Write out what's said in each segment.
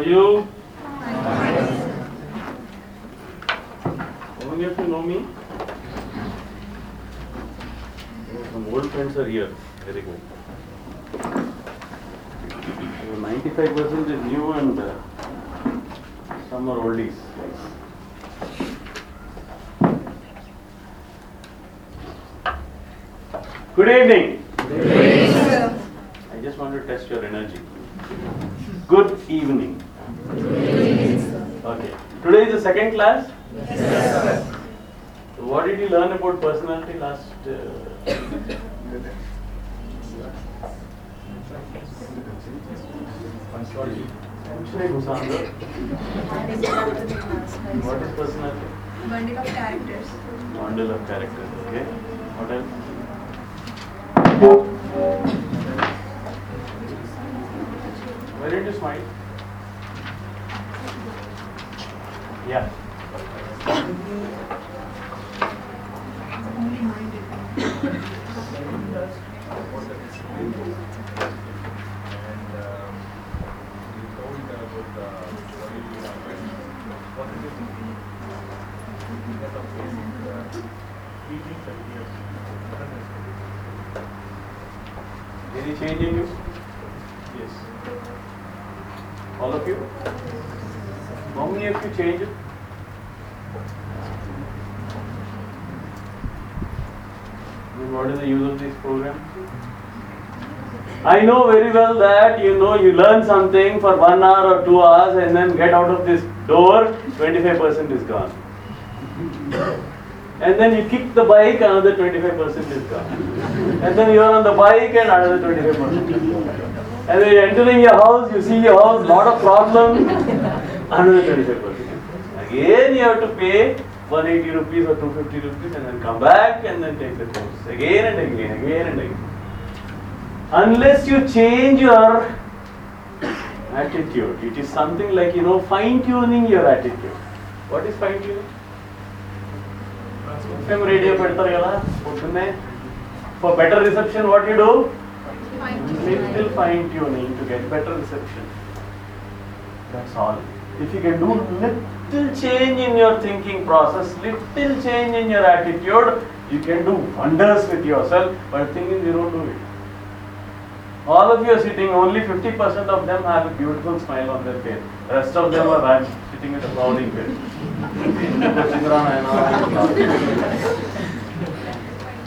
for you? How many of you know me? Some old friends are here. Very good. Ninety-five percent is new and uh, some are oldies. Good evening. Good evening. I just want to test your energy. Good evening. Second class? So what did you learn about personality last? Uh. What is personality? Bundle of characters. Bundle of characters. Okay. What else? Why didn't you smile? I know very well that you know you learn something for one hour or two hours and then get out of this door, 25% is gone. And then you kick the bike, another 25% is gone. And then you are on the bike and another 25% is gone. And then you're entering your house, you see your house, lot of problems, another 25%. Again you have to pay 180 rupees or 250 rupees and then come back and then take the course. Again and again, again and again Unless you change your attitude, it is something like, you know, fine tuning your attitude. What is fine tuning? FM radio పెడతారు కదా పొద్దున్నే for better reception what you do little fine tuning to get better reception that's all if you can do little change in your thinking process little change in your attitude you can do wonders with your self but thing in you don't do it All of you are sitting, only 50% of them have a beautiful smile on their face. Rest of them are I'm sitting with a frowning face.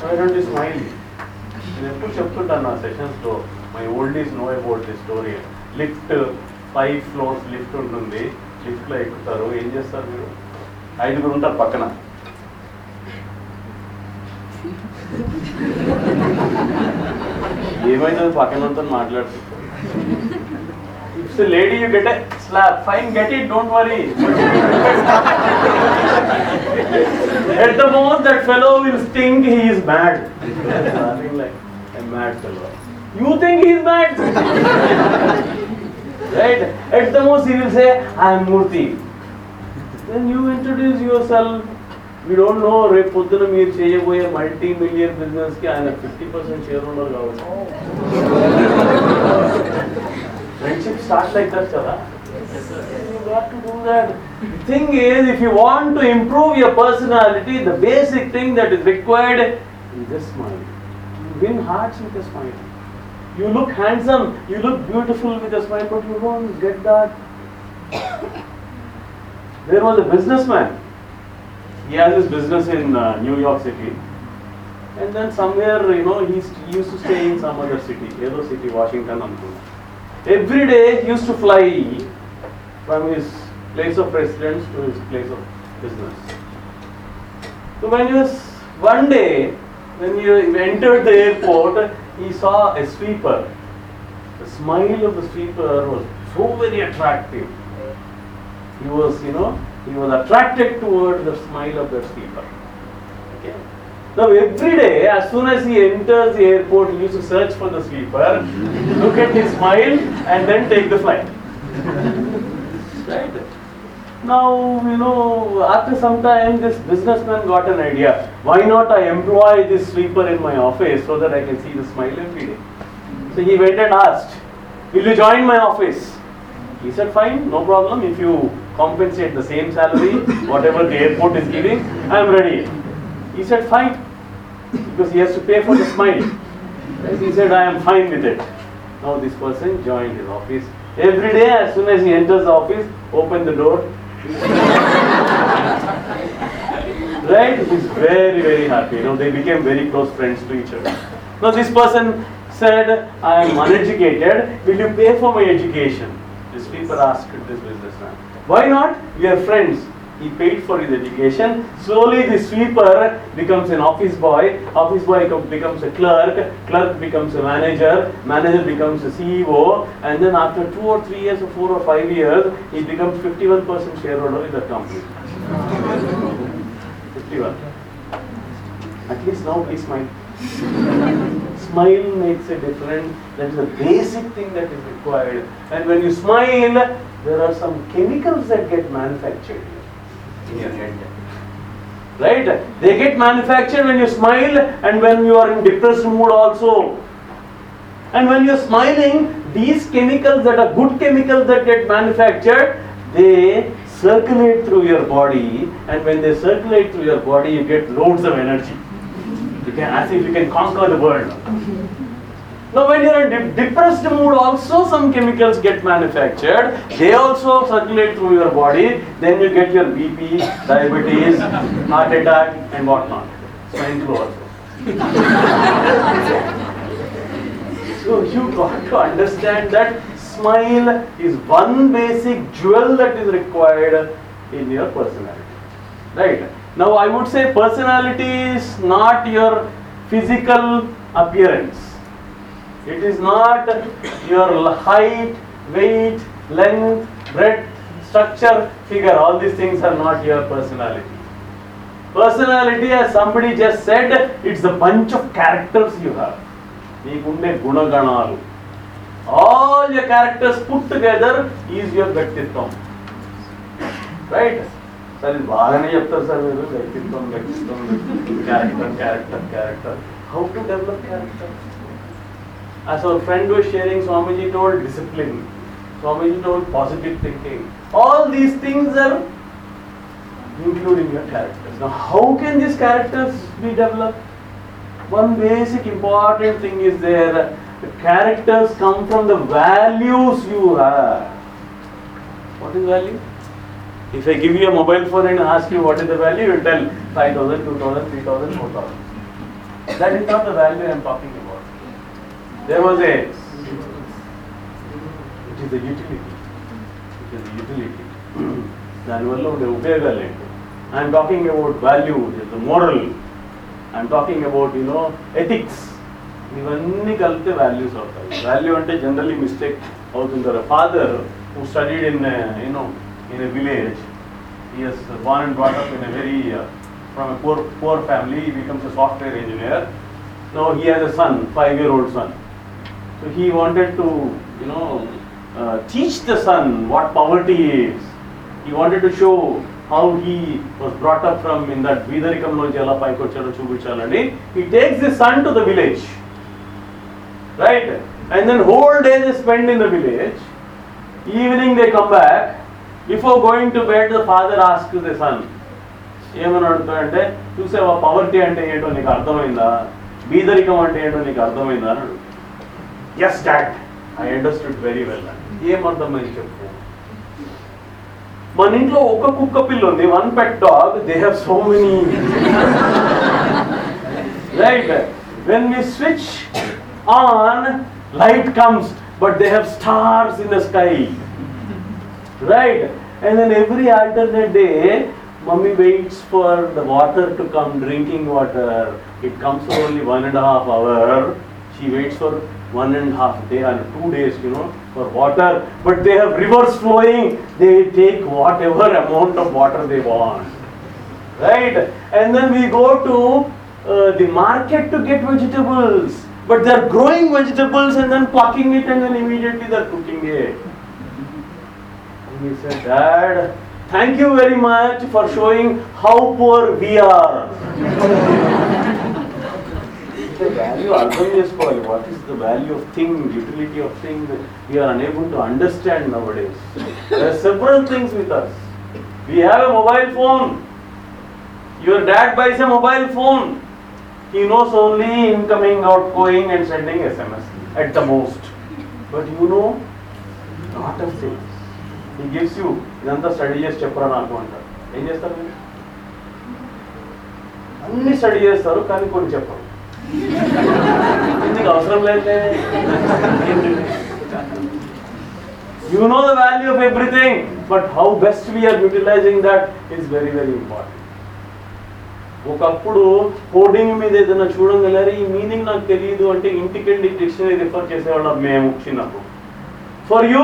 Why don't you smile? నేను ఎప్పుడు చెప్తుంటాను నా సెషన్స్లో my old is know about the story lift five floors lift ఉంటుంది లిఫ్ట్లో ఎక్కుతారు ఏం చేస్తారు మీరు ఐదుగురు ఉంటారు పక్కన ఏమైతుంది పక్కనతో మాట్లాడుతుంది it's lady you get slab fine get it don't worry at the most that fellow will think he is mad like a mad fellow you think he is mad right at the most he will say I'm Murthy then you introduce your self you don't know రేపు పొద్దున మీరు చేయబోయే multi million business కి ఆయన fifty percent share holder కావచ్చు friendship start like that కదా You got to do that. The thing is, if you want to improve your personality, the basic thing that is required is just smile. You win hearts with a smile. You look handsome, you look beautiful with a smile, but you don't get that. There was a businessman. he has his business in uh, New York City. And then somewhere, you know, he used to stay in some other city, Edo city, Washington, Ankuna. Every day he used to fly from his place of residence to his place of business. So when he was, one day, when he entered the airport, he saw a sweeper. The smile of the sweeper was so very attractive. He was, you know, he was attracted toward the smile of that sweeper. Okay. Now every day, as soon as he enters the airport, he used to search for the sweeper, look at his smile, and then take the flight. right? Now, you know, after some time, this businessman got an idea. Why not I employ this sweeper in my office so that I can see the smile every day? So he went and asked, Will you join my office? He said, fine, no problem. If you compensate the same salary, whatever the airport is giving, I am ready. He said, fine. Because he has to pay for the smile. He said, I am fine with it. Now this person joined his office. Every day, as soon as he enters the office, open the door. right? He's very, very happy. You know, they became very close friends to each other. Now this person said, I am uneducated. Will you pay for my education? This people asked this businessman. Why not? We are friends. He paid for his education. Slowly, the sweeper becomes an office boy. Office boy becomes a clerk. Clerk becomes a manager. Manager becomes a CEO. And then after two or three years, or four or five years, he becomes 51% shareholder in the company. 51. At least now he smile. Smile makes a difference. That is a basic thing that is required. And when you smile, there are some chemicals that get manufactured in your head. Right? They get manufactured when you smile and when you are in depressed mood also. And when you're smiling, these chemicals that are good chemicals that get manufactured, they circulate through your body. And when they circulate through your body, you get loads of energy. You can, as if you can conquer the world. Mm-hmm. Now, when you're in de- depressed mood, also some chemicals get manufactured. They also circulate through your body. Then you get your BP, diabetes, heart attack, and whatnot. Swine flu also. So you got to understand that smile is one basic jewel that is required in your personality. Right? Now I would say personality is not your physical appearance. It is not your l- height, weight, length, breadth, structure, figure. All these things are not your personality. Personality, as somebody just said, it's a bunch of characters you have. నీకుండే గుణగణాలు all your characters put together is your వ్యక్తిత్వం right sir ఇది బాగానే చెప్తారు sir మీరు వ్యక్తిత్వం వ్యక్తిత్వం character character character how to develop character As our friend was sharing, Swamiji told discipline. Swamiji told positive thinking. All these things are including your characters. Now, how can these characters be developed? One basic important thing is there. The characters come from the values you have. What is value? If I give you a mobile phone and ask you what is the value, you will tell 5,000, 2,000, 3,000, 4,000. That is not the value I am talking about. There was a, it is a utility. It is a utility. దానివల్ల ఉండే ఉపయోగాలు ఏంటి I'm talking about value the moral I'm talking about you know ethics ఇవన్నీ కలిపితే values అవుతాయి value అంటే generally mistake అవుతుంటారు father who studied in you know in a village ES born and brought up in a very uh, from a poor poor family he becomes a software engineer now he has a son five year old son so he wanted to you know uh, teach the son what poverty is he wanted to show how he was brought up from in that బీదరికంలోంచి ఎలా పైకి వచ్చాడో చూపించాలని he takes his son to the village right and then whole day they spend in the village evening they come back before going to bed the father asks the son ఏమని అడుగుతాడంటే చూసావా poverty అంటే ఏంటో నీకు అర్థమైందా? బీదరికం అంటే ఏంటో నీకు అర్థమైందా? అని అడుగుతాడు. Yes dad I understood very well ఏం అర్థమైంది చెప్పు? మన ఇంట్లో ఒక కుక్క పిల్ల ఉంది one pet dog they have so many right when we switch on light comes but they have stars in the sky right? And then every alternate day, mummy waits for the water to come, drinking water. It comes for only one and a half hour. She waits for one and a half day or two days, you know, for water. But they have rivers flowing. They take whatever amount of water they want, right? And then we go to uh, the market to get vegetables. But they are growing vegetables and then plucking it and then immediately they are cooking it. He said, Dad, thank you very much for showing how poor we are. the value always for what is the value of thing, utility of thing that we are unable to understand nowadays. There are several things with us. We have a mobile phone. Your dad buys a mobile phone. He knows only incoming, outgoing, and sending SMS at the most. But you know, not a thing. ఈ gives you ఇదంతా study చేసి చెప్పరా నాకు అంటారు. ఏం చేస్తారు మీరు? అన్ని స్టడీ చేస్తారు కానీ కొన్ని చెప్పరు. ఎందుకు అవసరం లేదే? You know the value of everything but how best we are utilising that is very very important ఒకప్పుడు కోడింగ్ మీద ఏదైనా చూడగలరు ఈ మీనింగ్ నాకు తెలియదు అంటే ఇంటికెళ్ళి డిక్షనరీ రిఫర్ చేసేవాళ్ళం మేము చిన్నప్పుడు. ఫర్ యూ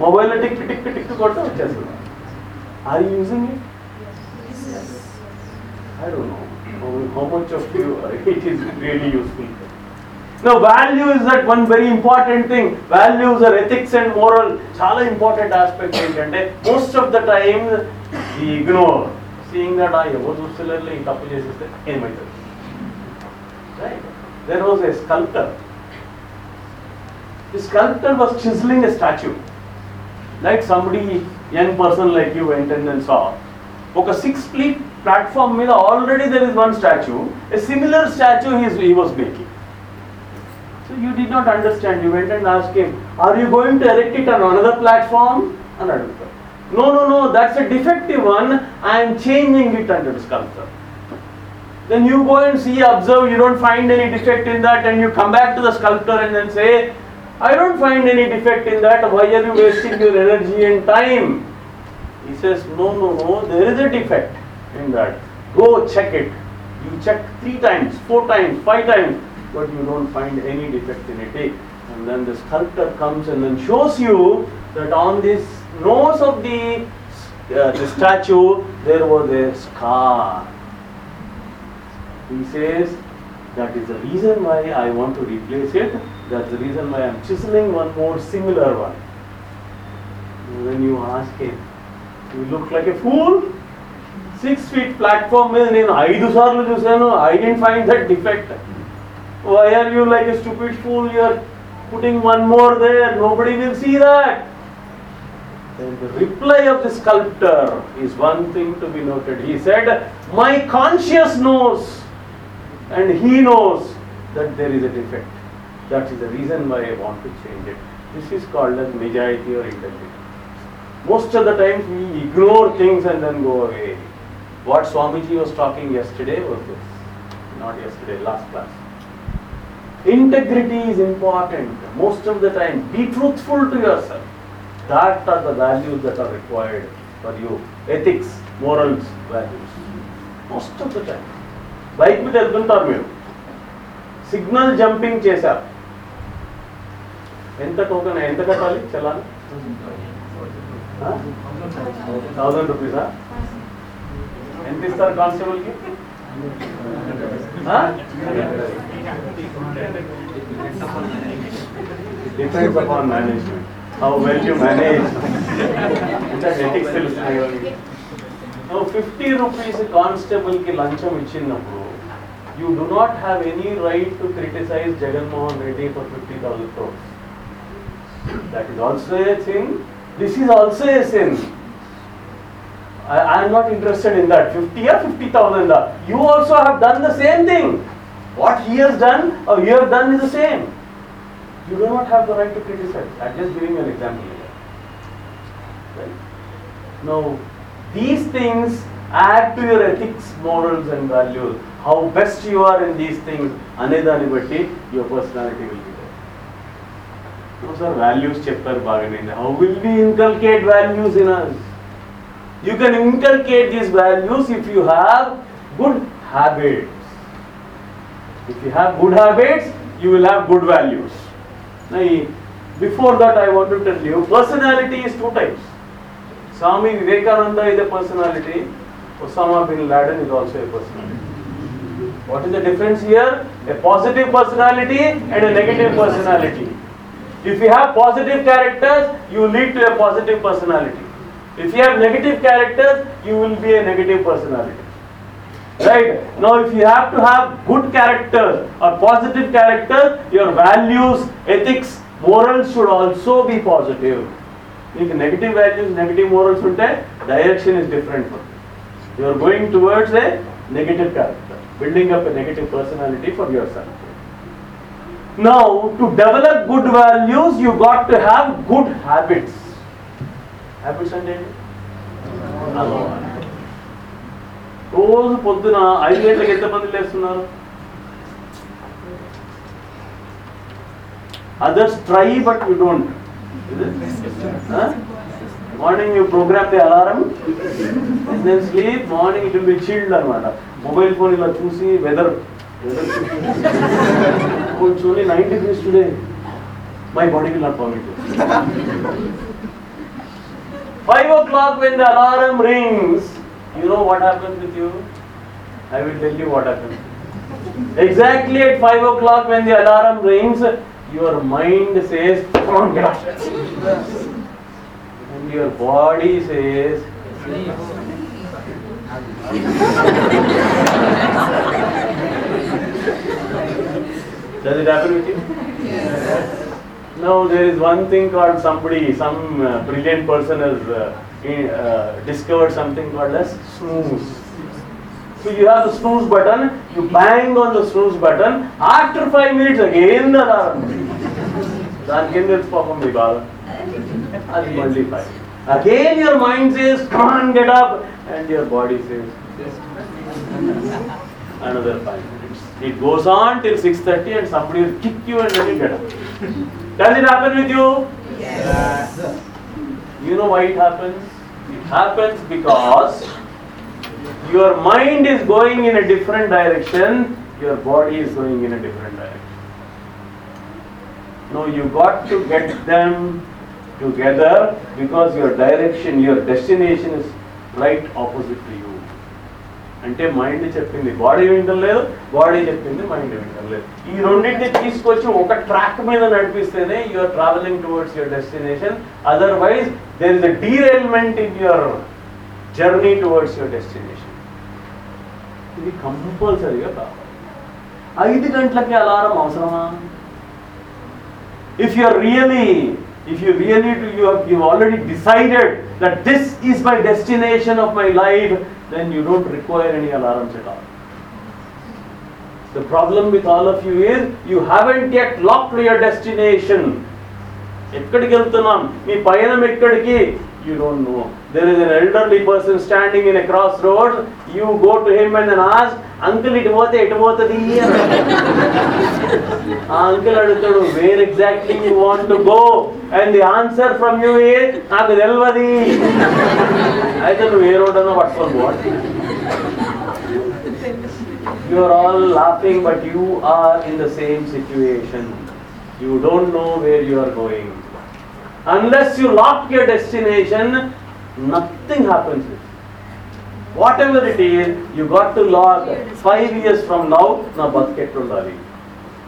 మొబైల్లో టిక్ టిక్ టిక్ కొడితే వచ్చేస్తుంది. Are using no value is that one very important thing values are ethics and moral చాలా ఇంపార్టెంట్ ఆస్పెక్ట్ ఏంటంటే most of the time the ignore seeing that ఆ ఎవరు చూస్తున్నారు ఈ తప్పు చేసేస్తే ఏమవుతుంది right there was a sculptor the sculptor was chiselling a statue like somebody young person like you went and then saw ఒక six feet platform మీద already there is one statue a similar statue he's he was making so you D not understand you went and ask him are you going to erect it on another platform అని అడుగుతారు no no no that's a defective one I'm changing it అంటాడు sculptor then you go and see, observe, you don't find any defect in that, and you come back to the sculptor and then say, I don't find any defect in that, why are you wasting your energy and time? He says, No, no, no, there is a defect in that. Go check it. You check three times, four times, five times, but you don't find any defect in it. And then the sculptor comes and then shows you that on this nose of the, uh, the statue there was a scar. He says that is the reason why I want to replace it. That's the reason why I'm chiseling one more similar one. When you ask him, you look like a fool. Six feet platform మీద నేను ఐదు సార్లు చూశాను I didn't find that defect why are you like a stupid fool you are putting one more there nobody will see that Then the reply of the sculptor is one thing to be noted. He said, My conscience knows and he knows that there is a defect. That is the reason why I want to change it. This is called as majority or integrity. Most of the times we ignore things and then go away. What Swamiji was talking yesterday was this. Not yesterday, last class. Integrity is important. Most of the time, be truthful to yourself. That are the values that are required for you. Ethics, morals, values. Most of the time. Bike మీద వెళ్తుంటారు మీరు signal jumping చేశారు ఎంత token ఎంత కట్టాలి challan thousand రూపీసా ఎంత ఇస్తారు కానిస్టేబుల్కి depends upon management how well you manage అంటే ఎథిక్స్ తెలుస్తున్నాయి ఫిఫ్టీ రూపీస్ కానిస్టేబుల్కి లంచం ఇచ్చినప్పుడు you do not have any right to criticize Jaganmohan Reddy for fifty thousand crores That is also a thing. This is also a sin. I am not interested in that. 50 or 50,000. You also have done the same thing. What he has done or you have done is the same. You do not have the right to criticize. I am just giving an example here. Right? Now, these things add to your ethics, morals, and values. How best you are in these things, another liberty. your personality will be. there. No, sir, values చెప్పారు బాగానే How will we inculcate values in us? You can inculcate these values if you have good habits. If you have good habits, you will have good values. Now, before that, I want to tell you personality is two types. Swami Vivekananda is a personality, Osama bin Laden is also a personality. What is the difference here? A positive personality and a negative personality. If you have positive characters, you lead to a positive personality. If you have negative characters, you will be a negative personality. Right? Now, if you have to have good characters or positive characters, your values, ethics, morals should also be positive. If negative values, negative morals unte, direction is different. You are going towards a negative character, building up a negative personality for yourself. Self now to develop good values you got to have good habits habits అంటే ఏంటి? అలవాటు. రోజు పొద్దున ఐదు గంటలకు ఎంతమంది లేస్తున్నారు others try but you don't morning you program the alarm then sleep morning it will be chilled అనమాట mobile phone ఇలా చూసి weather it's only 9 degrees today. My body will not permit it. 5 o'clock when the alarm rings, you know what happens with you? I will tell you what happens. Exactly at 5 o'clock when the alarm rings, your mind says, Come on, get. And your body says, Please. does it happen with you? No, there is one thing called somebody, some uh, brilliant person has uh, in, uh, discovered something called as snooze. So you have the snooze button, you bang on the snooze button, after five minutes again the alarm. దానికి ఏం తెలుసు పాపం మీ బాధ అది మళ్ళీ five again your mind says can get up and your body says another five it goes on till 6.30 and somebody will kick you and then you get up. Does it happen with you? Yes. You know why it happens? It happens because your mind is going in a different direction, your body is going in a different direction. No, you got to get them together because your direction, your destination is right opposite to you. అంటే mind చెప్పింది. Body వింటం లేదు body చెప్పింది mind వింటం లేదు. ఈ రెండింటిని తీసుకొచ్చి ఒక ట్రాక్ మీద నడిపిస్తేనే your travelling towards your destination otherwise there is a derailment in your journey towards your destination ఇది కంపల్సరీగా కావాలి. ఐదు గంటలకి అలారం అవసరమా? If you really really if you really do you have you've already decided that this is my destination of my life then you don't require any alarms at all. The problem with all of you is you haven't yet locked your destination. ఎక్కడికి వెళ్తున్నాం? మీ పయనం ఎక్కడికి? You don't know there is an elderly person standing in a cross road you go to him and then ask uncle ఇటు పోతే ఎటు పోతుంది? ఆ అంకుల్ అడుగుతాడు where exactly you want to go and the answer from you ఏ నాకు తెలియదు అయితే నువ్వు ఏ రోడ్ అన్నా పట్టుకొని పోవాలి you are all laughing but you are in the same situation you don't know where you are going unless you lock your destination nothing happens with you. whatever it is you got to lock 5 years from now నా బతికెట్ ఉండాలి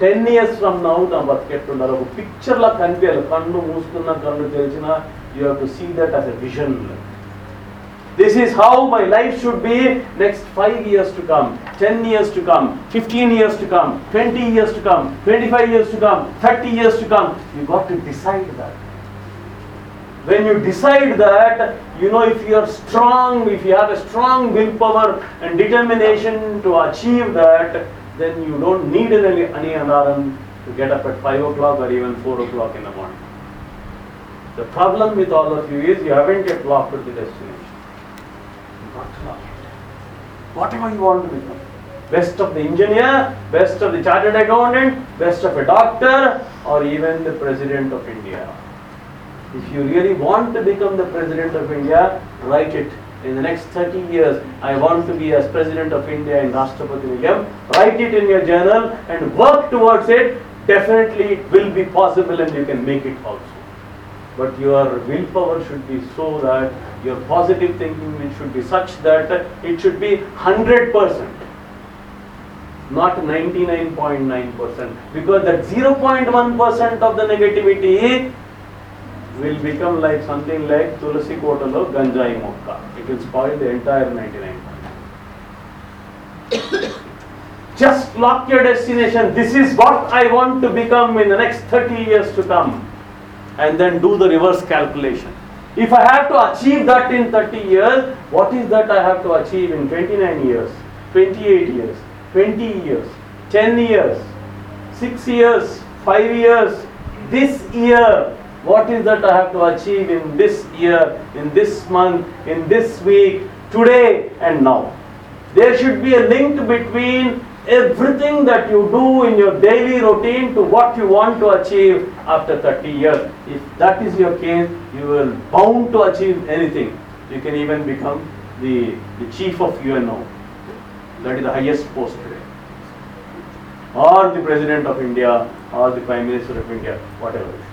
ten years from now నా బతికెట్ ఉండాలి ఒక picture లా కనిపించాలి కన్ను మూసుకున్న కన్ను తెలిసిన you have to see that as a vision This is how my life should be next 5 years to come, 10 years to come, 15 years to come, 20 years to come, 25 years to come, 30 years to come. You got to decide that. When you decide that, you know, if you are strong, if you have a strong willpower and determination to achieve that, then you don't need any, any alarm to get up at 5 o'clock or even 4 o'clock in the morning. The problem with all of you is you haven't yet locked the destination. Not locked. Whatever you want to become. Best of the engineer, best of the chartered accountant, best of a doctor, or even the president of India. If you really want to become the president of India, write it. In the next 30 years, I want to be as president of India in Rashtrapati. Write it in your journal and work towards it. Definitely it will be possible and you can make it also. But your willpower should be so that your positive thinking should be such that it should be 100%, not 99.9%. Because that 0.1% of the negativity will become like something like Tulasi Kotalo Ganjai Mokka. It will spoil the entire 99. Just lock your destination. This is what I want to become in the next 30 years to come. And then do the reverse calculation. If I have to achieve that in 30 years, what is that I have to achieve in 29 years, 28 years, 20 years, 10 years, 6 years, 5 years, this year? What is that I have to achieve in this year, in this month, in this week, today and now? There should be a link between everything that you do in your daily routine to what you want to achieve after 30 years. If that is your case, you will bound to achieve anything. You can even become the, the chief of UNO. That is the highest post today. Or the president of India, or the prime minister of India, whatever. it is.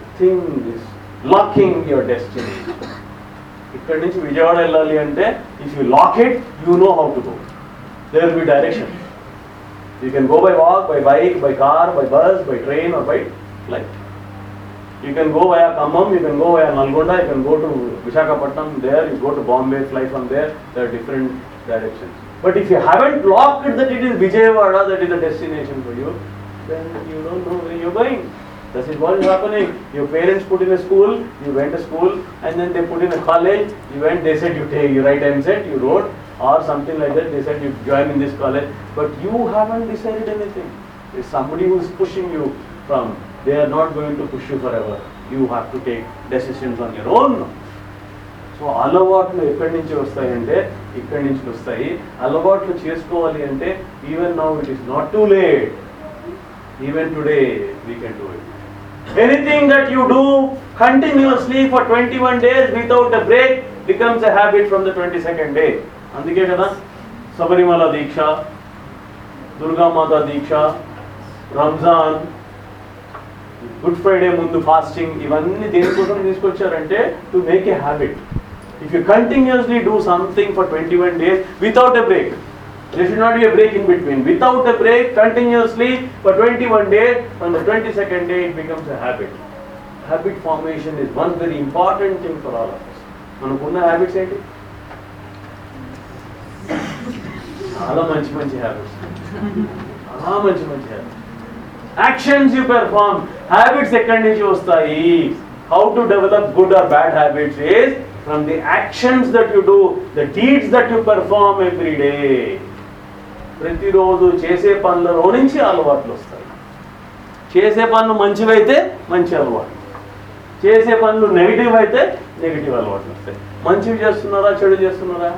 The thing is locking your destiny. ఇక్కడ నుంచి విజయవాడ వెళ్ళాలి అంటే if you lock it you know how to go there will be direction You can go by walk, by bike, by car, by bus, by train, or by flight. You can go via Khammam, you can go via Nalgonda, you can go to Visakhapatnam, there, you go to Bombay, fly from there, there are different directions. But if you haven't locked it that it is Vijayawada that is the destination for you, then you don't know where you're going. This is what is happening. Your parents put in a school, you went to school, and then they put in a college, you went, they said you take, you write MZ, you wrote, or something like that, they said you join in this college, but you haven't decided anything. It's somebody who is pushing you from, they are not going to push you forever. You have to take decisions on your own. So అలవాట్లు ఎక్కడి నుంచి వస్తాయంటే ఇక్కడి నుంచి వస్తాయి అలవాట్లు చేసుకోవాలి అంటే even now it is not too late even today we can do it. Anything that you do twenty for 21 days without break break becomes a habit from the 22nd day. అందుకే కదా శబరిమల దీక్ష దుర్గామాత దీక్ష రంజాన్ గుడ్ ఫ్రైడే ముందు fasting ఇవన్నీ దేనికోసం తీసుకొచ్చారంటే to make a habit if you continuously do something for twenty one days without a break they should not be break in between without a break continuously for twenty one day and twenty second day it becomes a habit habit formation is one very important thing for all of మనకున్న habits ఏంటి? చాలా మంచి మంచి habits చాలా మంచి మంచి habits actions you perform habits ఎక్కడి నుంచి వస్తాయి? How to develop good or bad habits is from the actions that you do the deeds that you perform every day ప్రతిరోజు చేసే పనులలో నుంచి అలవాట్లు వస్తాయి. చేసే పనులు మంచివైతే మంచి అలవాటు చేసే పనులు నెగిటివ్ అయితే నెగిటివ్ అలవాట్లు వస్తాయి. మంచివి చేస్తున్నారా చెడు చేస్తున్నారా?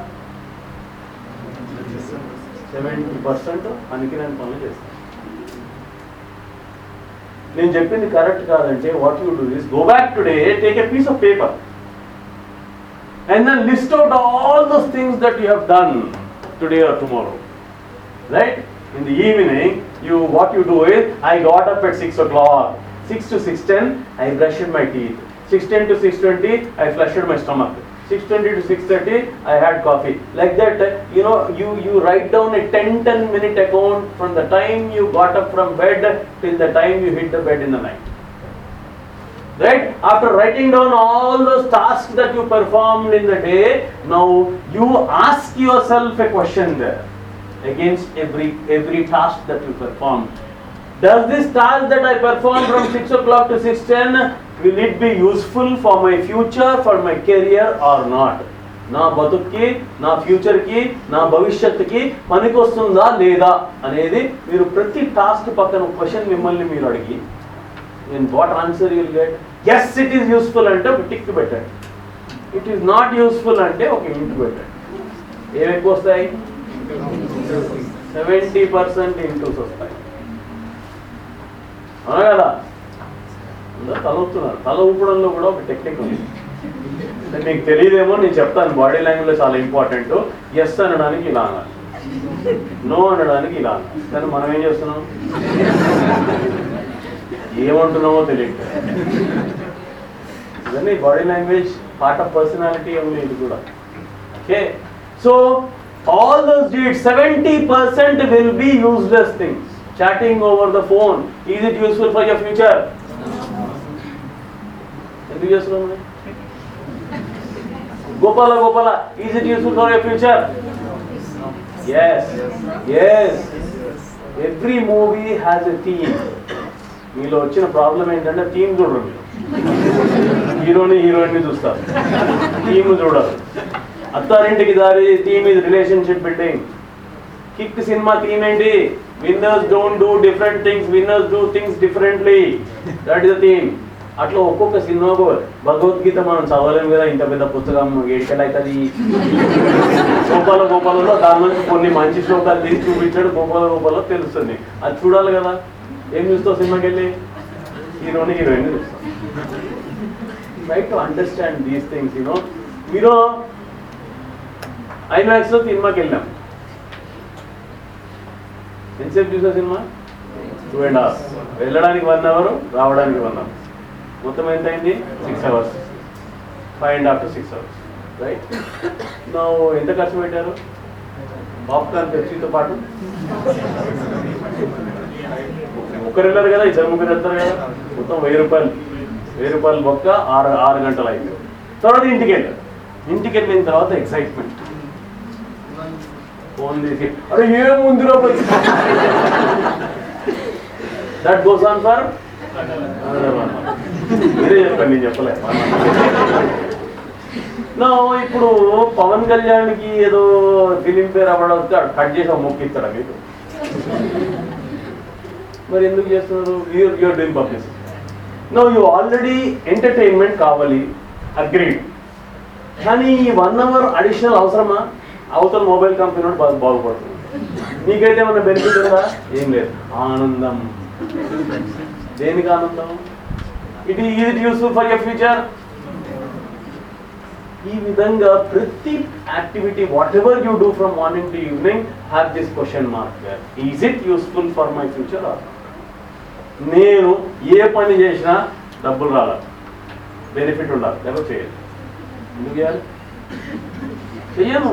సెవెంటీ పర్సెంట్ పనికిరాని పనులు చేస్తాం. నేను చెప్పింది కరెక్ట్ కాదంటే what you do is go back today take a piece of paper and then list out all those things that you have done today or tomorrow right in the evening you what you do is I got up at six o'clock six to six ten I brush my teeth six ten to six twenty I flush my stomach 6.20 to 6.30 I had coffee. Like that, uh, you know, you, you write down a 10, 10 minute account from the time you got up from bed till the time you hit the bed in the night. Right? After writing down all those tasks that you performed in the day, now you ask yourself a question there against every, every task that you performed Does this task that I perform from 6 o'clock to 6.10, will it be useful for my future, for my career or not? నా బతుక్కి నా ఫ్యూచర్కి నా భవిష్యత్తుకి పనికొస్తుందా లేదా అనేది మీరు ప్రతి task పక్కన క్వశ్చన్ మిమ్మల్ని మీరు అడిగి నేను what answer you'll get yes it is useful అంటే ఒక టిక్ పెట్టండి. ఇట్ ఈస్ నాట్ యూస్ఫుల్ అంటే ఒక ఇంటి పెట్టండి. ఏమి ఎక్కువ వస్తాయి? సెవెంటీ పర్సెంట్ ఇంటూస్ వస్తాయి అవునా కదా. అందరూ తల ఊపుతున్నారు. తల ఊపడంలో కూడా ఒక టెక్నిక్ ఉంది. అంటే మీకు తెలియదేమో నేను చెప్తాను. బాడీ లాంగ్వేజ్ చాలా ఇంపార్టెంట్. ఎస్ అనడానికి ఇలా అనాలి. నో అనడానికి ఇలా కానీ మనం ఏం చేస్తున్నాం? ఏమంటున్నామో తెలియదు ఇవన్నీ body language part of personality ఉంది ఇది కూడా. Okay so all those deeds 70% will be useless things chatting over the phone is it useful for your future? ఎందుకు చేస్తున్నాం Gopala Gopala is it useful for your future yes yes every movie has a theme మీలో వచ్చిన problem ఏంటంటే theme చూడండి. హీరోని heroine చూస్తారు. Theme చూడాలి. అత్తారింటికి దారి థీమ్ ఇది relationship building Kick cinema theme ఏంటి? Winners don't do different things winners do things differently that is the theme అట్లా ఒక్కొక్క సినిమాకు భగవద్గీత మనం చదవలేము కదా ఇంత పెద్ద పుస్తకం ఏడికెళ్ళవుతుంది గోపాల గోపాలలో దాని కొన్ని మంచి శ్లోకాలు తీసి చూపించాడు గోపాల గోపాలలో తెలుస్తుంది. అది చూడాలి కదా. ఏం చూస్తావు సినిమాకి వెళ్ళి హీరోని హీరోయిన్ చూస్తాం. Try to understand these things you know మీరు ఐమాక్స్ సినిమాకి వెళ్ళాం ఎంతసేపు చూసా సినిమా? టూ అండ్ హాఫ్ వెళ్ళడానికి వన్ అవర్ రావడానికి వన్ అవర్ మొత్తం ఎంత అయింది? Six hours five and half to six hours right నా ఎంత ఖర్చు పెట్టారు? పాప్కార్న్ పెప్సీతో పాటు? ఒకరు వెళ్ళారు కదా ఇద్దరు ముగ్గురు వెళ్తారు కదా. మొత్తం వెయ్యి రూపాయలు. వెయ్యి రూపాయలు మొక్క ఆరు ఆరు గంటలు అయింది. తర్వాత ఇంటికి వెళ్ళారు ఇంటికి వెళ్ళిన తర్వాత ఎక్సైట్మెంట్ ఫోన్ చేసి అరే ఏముందిరా దట్ గోస్ ఆన్ ఫర్ మీరే చెప్పండి నేను చెప్పలే. నా ఇప్పుడు పవన్ కళ్యాణ్కి ఏదో ఫిలిం పేరు అవ్వడం వస్తే కట్ చేసి మొక్కిస్తాడా మీకు? మరి ఎందుకు చేస్తున్నారు? You're you're doing publicity no you already entertainment కావాలి. అగ్రీడ్ కానీ ఈ వన్ అవర్ అడిషనల్ అవసరమా? అవతల మొబైల్ కంపెనీ వాడు బాగా బాగుపడుతుంది నీకైతే ఏమైనా బెనిఫిట్ ఉందా? ఏం లేదు. ఆనందం. దేనికి ఆనందం? It is useful for your future ఈ విధంగా ప్రతి activity whatever you do from morning to evening have this question mark is it useful for my future or నేను ఏ పని చేసినా డబ్బులు రావాలి బెనిఫిట్ ఉండాలి. లేకపోతే చేయాలి ఎందుకు చేయాలి? చెయ్యను.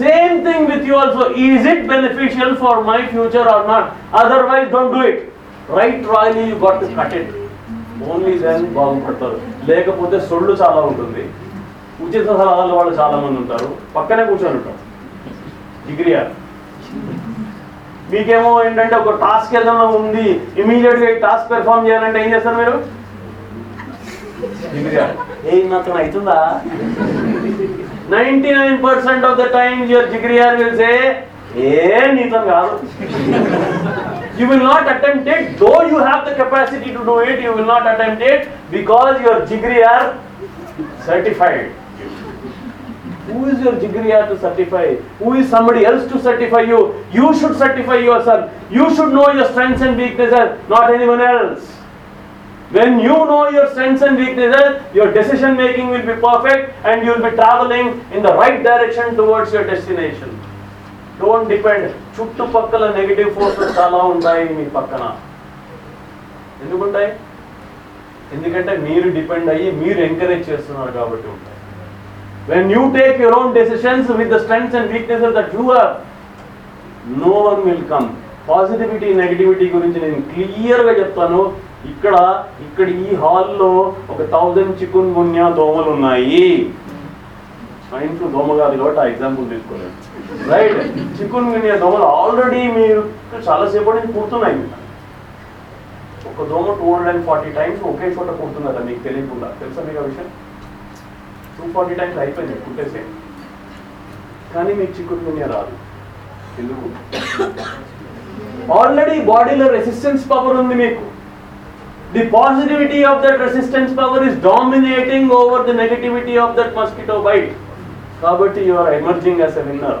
Same thing with you also. Is it beneficial for my future or not? Otherwise, don't do it. Right royally, you got to cut it. Only then బాగుపడతారు. లేకపోతే సొళ్ళు చాలా ఉంటుంది. ఉచిత సలహాలు వాళ్ళు చాలా మంది ఉంటారు. పక్కనే కూర్చొని ఉంటారు డిగ్రీ మీకేమో ఏంటంటే ఒక టాస్క్ ఏదైనా ఉంది. ఇమీడియట్గా టాస్క్ పెర్ఫామ్ చేయాలంటే ఏం చేస్తారు మీరు? డిగ్రీ ఏం మాత్రం అవుతుందా? 99% of the times your jigriyar will say, You will not attempt it, though you have the capacity to do it, you will not attempt it because your jigriyar certified. Who is your jigriyar to certify? Who is somebody else to certify you? You should certify yourself. You should know your strengths and weaknesses, not anyone else. When you know your strengths and weaknesses your decision making will be perfect and you will be traveling in the right direction towards your destination. Don't depend చుట్టుపక్కల negative forces చాలా ఉంటాయి మీ పక్కన. ఎందుకుంటాయి? ఎందుకంటే మీరు depend అయ్యి మీరు encourage చేస్తున్నారు కాబట్టి ఉంటాయి. When you take your own decisions with the strengths and weaknesses that you are no one will come positivity negativity గురించి నేను క్లియర్గా చెప్తాను. ఇక్కడ ఇక్కడ ఈ హాల్లో ఒక థౌజండ్ చికున్ గున్యా దోమలు ఉన్నాయి మా ఇంట్లో దోమ కాదు కాబట్టి ఆ ఎగ్జాంపుల్ తీసుకోలేదు. రైట్ చికున్ గున్యా దోమలు ఆల్రెడీ మీరు చాలాసేపు నుంచి కుడుతున్నాయి ఒక దోమ two hundred and forty times ఒకే చోట కుడుతుందట మీకు తెలియకుండా. తెలుసా మీకు ఆ విషయం? టూ ఫార్టీ టైమ్స్ అయిపోయింది కుట్టేసే కానీ మీకు చికున్ గున్యా రాదు. ఎందుకు? ఆల్రెడీ బాడీలో రెసిస్టెన్స్ పవర్ ఉంది మీకు. The positivity of that resistance power is dominating over the negativity of that mosquito bite. కాబట్టి you are emerging as a winner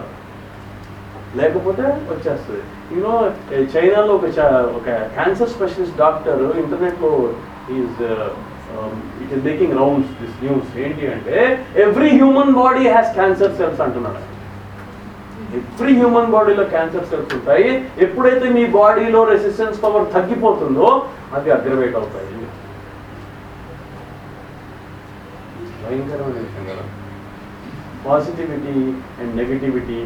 లేకపోతే వచ్చేస్తుంది. యూనో చైనాలో ఒక ఒక క్యాన్సర్ స్పెషలిస్ట్ డాక్టర్ ఇంటర్నెట్లో is it is making rounds this news ఏంటి అంటే every human body has cancer cells అంటున్నాడు. ఎవ్రీ హ్యూమన్ బాడీలో క్యాన్సర్ సెల్స్ ఉంటాయి ఎప్పుడైతే మీ బాడీలో రెసిస్టెన్స్ పవర్ తగ్గిపోతుందో అవి అగ్రవేట్ అవుతాయి భయంకరమైన విషయం కదా positivity and negativity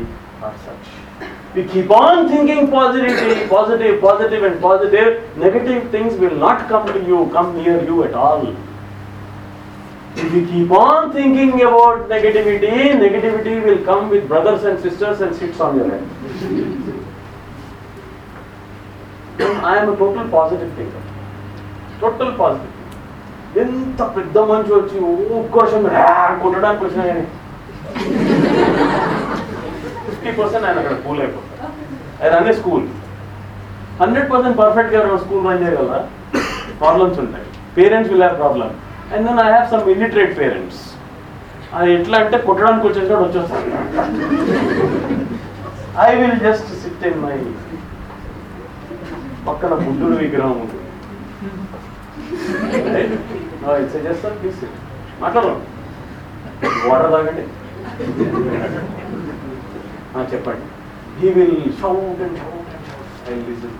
are such We keep on thinking positivity, positive, positive, and positive. Negative things will not come to you, come near you at all. If you keep on thinking about negativity, negativity will come with brothers and sisters and sits on your head. I am a total positive thinker. Total positive. ఎంత పెద్ద మనిషి వచ్చి ఒక్కోసం కొట్టడానికి వచ్చినా కానీ fifty percent ఆయన అక్కడ cool అయిపోతారు అది అనే స్కూల్ హండ్రెడ్ పర్సెంట్ పర్ఫెక్ట్గా స్కూల్ రన్ చేయగలరా ప్రాబ్లమ్స్ ఉంటాయి parents will have problem and then I have some illiterate parents అది ఎట్లా అంటే కొట్టడానికి వచ్చేసినప్పుడు వచ్చేస్తాను I will just sit in my పక్కన బుద్ధుడు విగ్రహం ఉంటుంది ఇట్స్ వాటర్ తాగండి చెప్పండి. He will shout and shout and shout I listen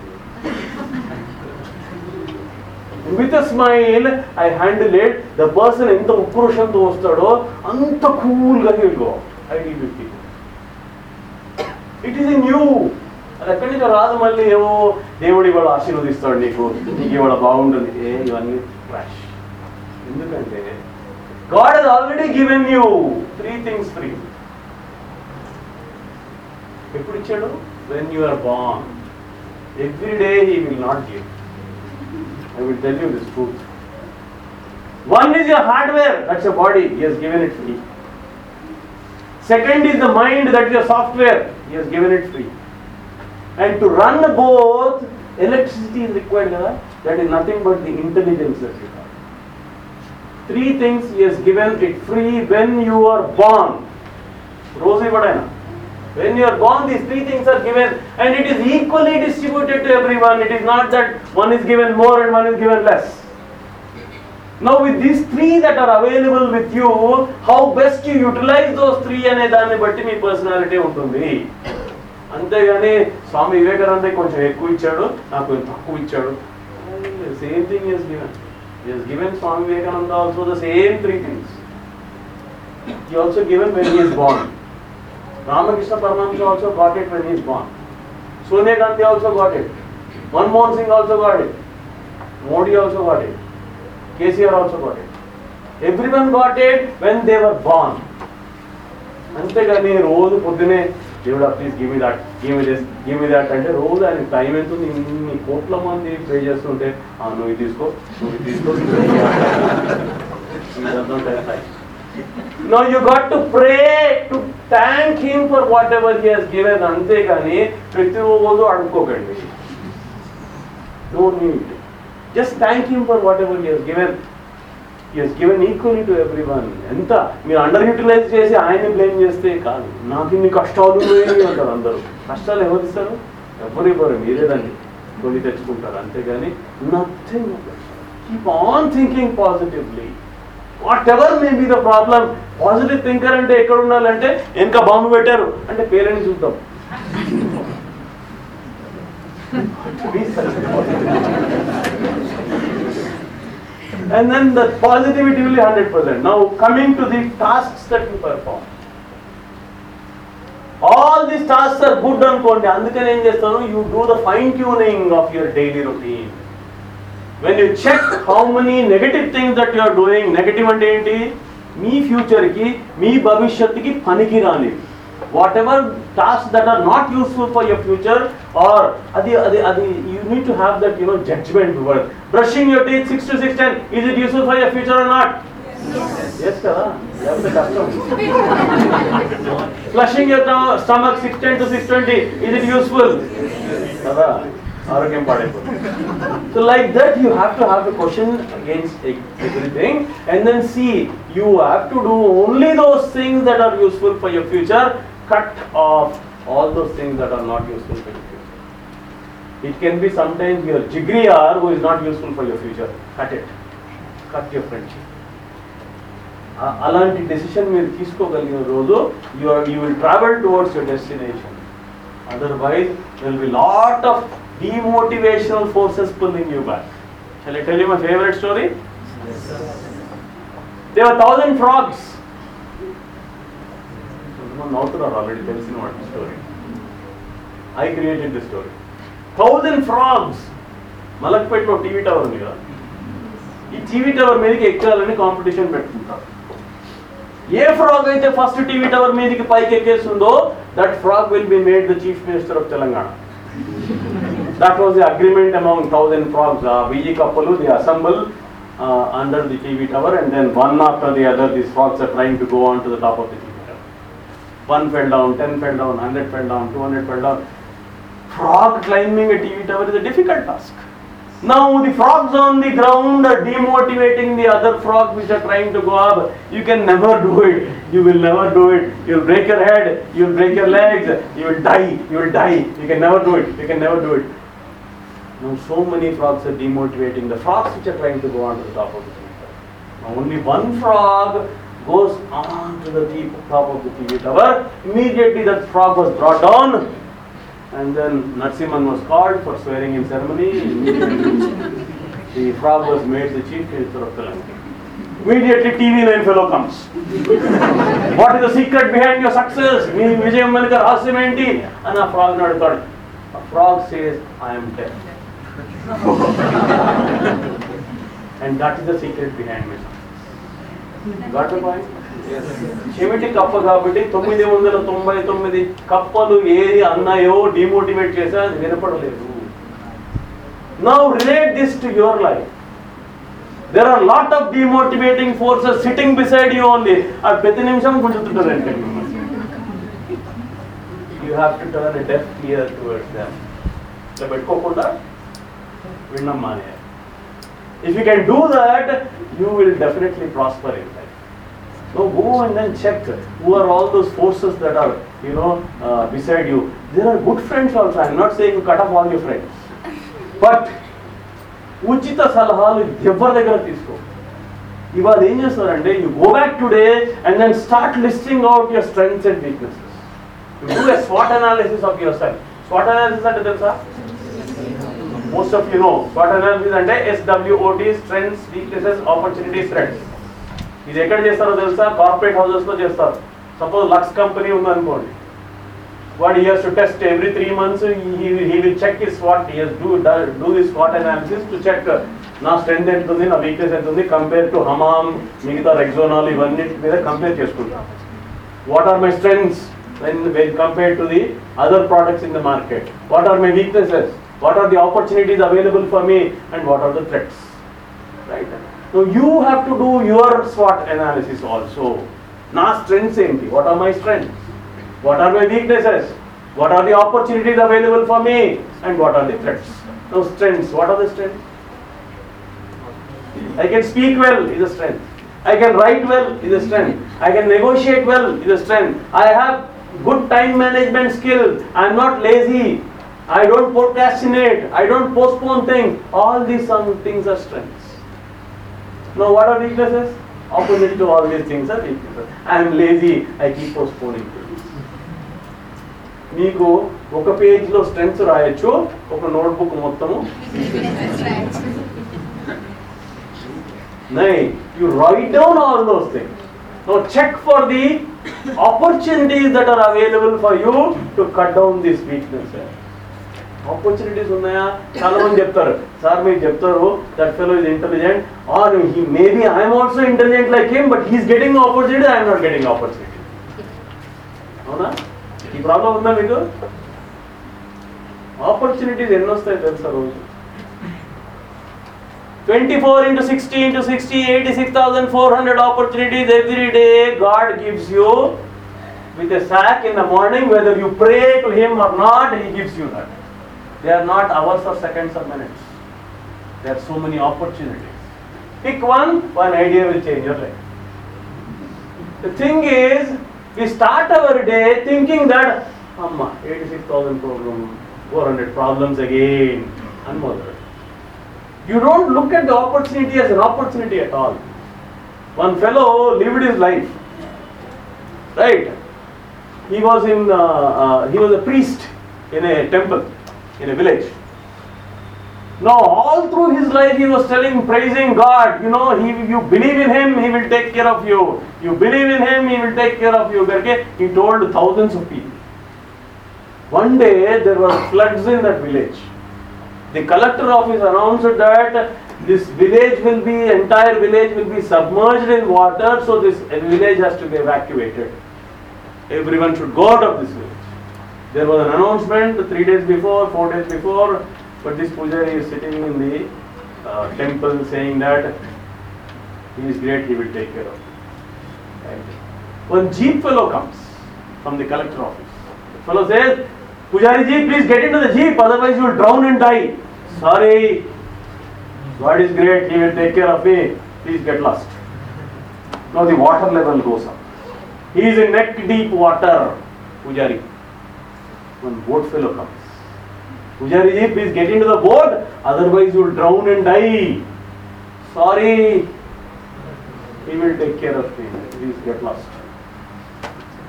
with smile I handle it the person ఎంత ఉక్రోషంతో వస్తాడో అంత కూల్గా go I D fifty it is in you అది ఎక్కడి నుంచో రాదు మళ్ళీ ఏవో దేవుడు ఇవాళ ఆశీర్వదిస్తాడు నీకు. నీకు ఇవాళ బాగుంటుంది. ఏ ఇవన్నీ క్రాష్ ఎందుకంటే God he's already given you three things free ఎప్పుడు ఇచ్చాడు? When you are born every day he will not give I will tell you this truth. One is your hardware, that's your body, He has given it free. Second is the mind, that's your software, He has given it free. And to run both, electricity is required, huh? that is nothing but the intelligence that you have. Three things He has given it free when you are born. Rosie, he when you are born these three things are given and it is equally distributed to everyone it is not that one is given more and one is given less now with these three that are available with you how best you utilize those three అనే దాన్ని బట్టి మీ personality ఉంటుంది అంతేగాని స్వామి వివేకానంద కొంచెం ఎక్కువ ఇచ్చాడు నాకు కొంచెం తక్కువ ఇచ్చాడు same thing is given is given Swami Vivekananda also the same three things he also given when he is born ramakrishna paramahamsa also got it when he is born sonia gandhi also got it manmohan singh also got it modi also got it kcr also got it everyone got it when they were born అంతేగాని రోజు పొద్దునే దేవుడా please give me that give me this give me that అంటే రోజు ఆయన time ఎంత ఇన్ని కోట్ల మంది ప్రే చేస్తుంటే "ఆ, నువ్వు తీసుకో నువ్వు ఇది తీసుకో no you got to pray to thank him for whatever he he's given అంతేగాని ప్రతిరోజు అడుక్కోకండి don't need just thank him for whatever he he's given he given equally to every one ఎంత? మీరు అండర్ యూటిలైజ్ చేసి ఆయన్ని blame చేస్తే కాదు. నాకు ఇన్ని కష్టాలు అంటారు అందరూ. కష్టాలు ఎవరు ఇస్తారు? ఎవరు ఇవ్వరు? మీరే దాన్ని కొని తెచ్చుకుంటారు. అంతేగాని nothing keep on thinking positively whatever may be the problem positive thinker అంటే ఎక్కడ ఉండాలంటే ఇంకా బాంబు పెట్టారు అంటే పేరెంట్స్ చూద్దాం and then the positivity will be 100%. Now, coming to the tasks that all these task are good అనుకోండి అందుకని ఏం చేస్తాను you do the fine tuning of your daily routine when you check how many negative things that you're doing negative అంటే ఏంటి? మీ ఫ్యూచర్కి మీ భవిష్యత్తుకి పనికి రాని whatever task that are not useful for your future or అది అది అది you need to have that you judgment word brushing your teeth six to six ten is it useful for your future or not yes కదా? కష్టం. Flushing your stomach six ten to six twenty is it useful కదా? ఆరోగ్యం పాడైపోతుంది So like that you have to have a question against e- everything and then see you have to do only those things that are useful for your future cut off all those things that are not useful for your future. It can be sometimes your jigriar who is not useful for your future. Cut it. Cut your friendship. ఆ- అలాంటి decision మీరు తీసుకోగలిగిన రోజు you you will travel towards your destination otherwise will be lot of demotivational forces pulling you back. Shall I tell you my favorite story? There were thousand frogs. కొంతమంది నవ్వుతున్నారు already తెలిసిన వాటి story I created the story thousand frogs మలక్పేటలో TV tower ఉంది కదా ఈ TV tower మీదకి ఎక్కాలని competition పెట్టుకుంటారు ఏ ఫ్రాగ్ అయితే ఫస్ట్ టీవీ టవర్ మీదకి పైకి ఎక్కేస్తుందో that frog will be made the chief minister of Telangana That was the agreement among thousand frogs. Uh, Viji Kapalu, they assemble uh, under the TV tower and then one after the other these frogs are trying to go on to the top of the TV tower. One fell down, ten fell down, hundred fell down, two hundred fell down. Frog climbing a TV tower is a difficult task. Now the frogs on the ground are demotivating the other frogs which are trying to go up. You can never do it. You will never do it. You'll break your head. You'll break your legs. You will die. You will die. You can never do it. You can never do it. Now so many frogs are demotivating the frogs which are trying to go on to the top of the TV Now only one frog goes on to the top of the TV tower. Immediately that frog was brought down and then Narsiman was called for swearing in ceremony. the frog was made the chief minister of Telangana. Immediately TV line fellow comes. what is the secret behind your success? Vijay Manakar asked and a frog not thought. A frog says, I am deaf. And that is the secret behind my got the point చెవిటి కప్ప కాబట్టి తొమ్మిది వందల తొంభై తొమ్మిది కప్పలు ఏది అన్నాయో demotivate చేసా అది వినపడలేదు. Now relate this to your life there are lot of demotivating forces sitting beside you only ఆ ప్రతి నిమిషం గుంజుతుంటారంటే you have to turn deaf clear towards them ఇట్లా పెట్టుకోకుండా विनम मान है। If you can do that you will definitely prosper in life so go and then check who are all those forces that are you know beside you there are good friends also I am not saying cut off all your friends but ఉచిత సలహాలు ఎవరి దగ్గర తీసుకో ఇవాళ ఏం చేస్తారంటే you go back today and then start listing out your strengths and weaknesses you do a swat analysis of your self swat analysis అంటే తెలుసా most of you know what are అంటే SWOTs strengths weaknesses opportunities threats ఇది ఎక్కడ చేస్తారో తెలుసా? Corporate హౌసెస్లో చేస్తారు. Suppose Lux company ఉందనుకోండి. What here's to test every three months he will check is what here's do do this what analysis to check నా strength ఎంత ఉంది నా వీక్నెస్ ఎంత ఉంది కంపేర్ టు హమామ్ మిగతా రెగ్జోనాల్ ఇవన్నీ మీద కంపేర్ చేసుకుంటాం. What are my strengths compare when compared to the other products in the market what are what are the opportunities available for me and what are the threats right so you have to do your SWOT analysis also నా strengths ఏంటి what are my strengths what are my weaknesses what are the opportunities available for me and what are the threats now strengths what are the strengths I can speak well is a strength. I can write well is a strength. I can negotiate well is a strength. I have good time management skills. I am not lazy. I don't procrastinate. I don't postpone things. All these some things are strengths. Now what are weaknesses? Opposite to all these things are weaknesses. I am lazy. I keep postponing things. మీకు ఒక పేజ్లో strengths రాయొచ్చు ఒక notebook మొత్తము Nay, you write down all those things. Now check for the opportunities that are available for you to cut down these weaknesses. Opportunities ఉన్నాయా చాలా మంది చెప్తారు సార్ మీరు చెప్తారు that fellow is intelligent or he maybe I'm also intelligent like him but he's getting opportunity I'm not getting opportunity అవునా ఈ problem ఉందా మీకు ఆపర్చునిటీస్ ఎన్ని వస్తాయి తెలుసా రోజు 24 into 60 into 60, 86,400 opportunities every day God gives you with a sack in the morning, whether you pray to Him or not, He gives you that. They are not hours or seconds or minutes. There are so many opportunities. Pick one, one idea will change your life. The thing is, we start our day thinking that, Amma, 86,000 problem, 400 problems again, and more. You don't look at the opportunity as an opportunity at all. One fellow lived his life, right? He was in, uh, uh, he was a priest in a temple, in a village. Now, all through his life, he was telling, praising God. You know, he, you believe in Him, He will take care of you. You believe in Him, He will take care of you. He told thousands of people. One day, there were floods in that village. The collector office announced that this village will be, entire village will be submerged in water, so this village has to be evacuated. Everyone should go out of this village. There was an announcement three days before, four days before, but this Pujari is sitting in the uh, temple saying that he is great, he will take care of it. Right? One jeep fellow comes from the collector office. The fellow says, Pujari ji, please get into the jeep, otherwise you will drown and die. Sorry, God is great, He will take care of me. Please get lost. Now the water level goes up. He is in neck deep water. Pujari. One boat fellow comes. Pujari ji, please get into the boat, otherwise you will drown and die. Sorry, He will take care of me. Please get lost.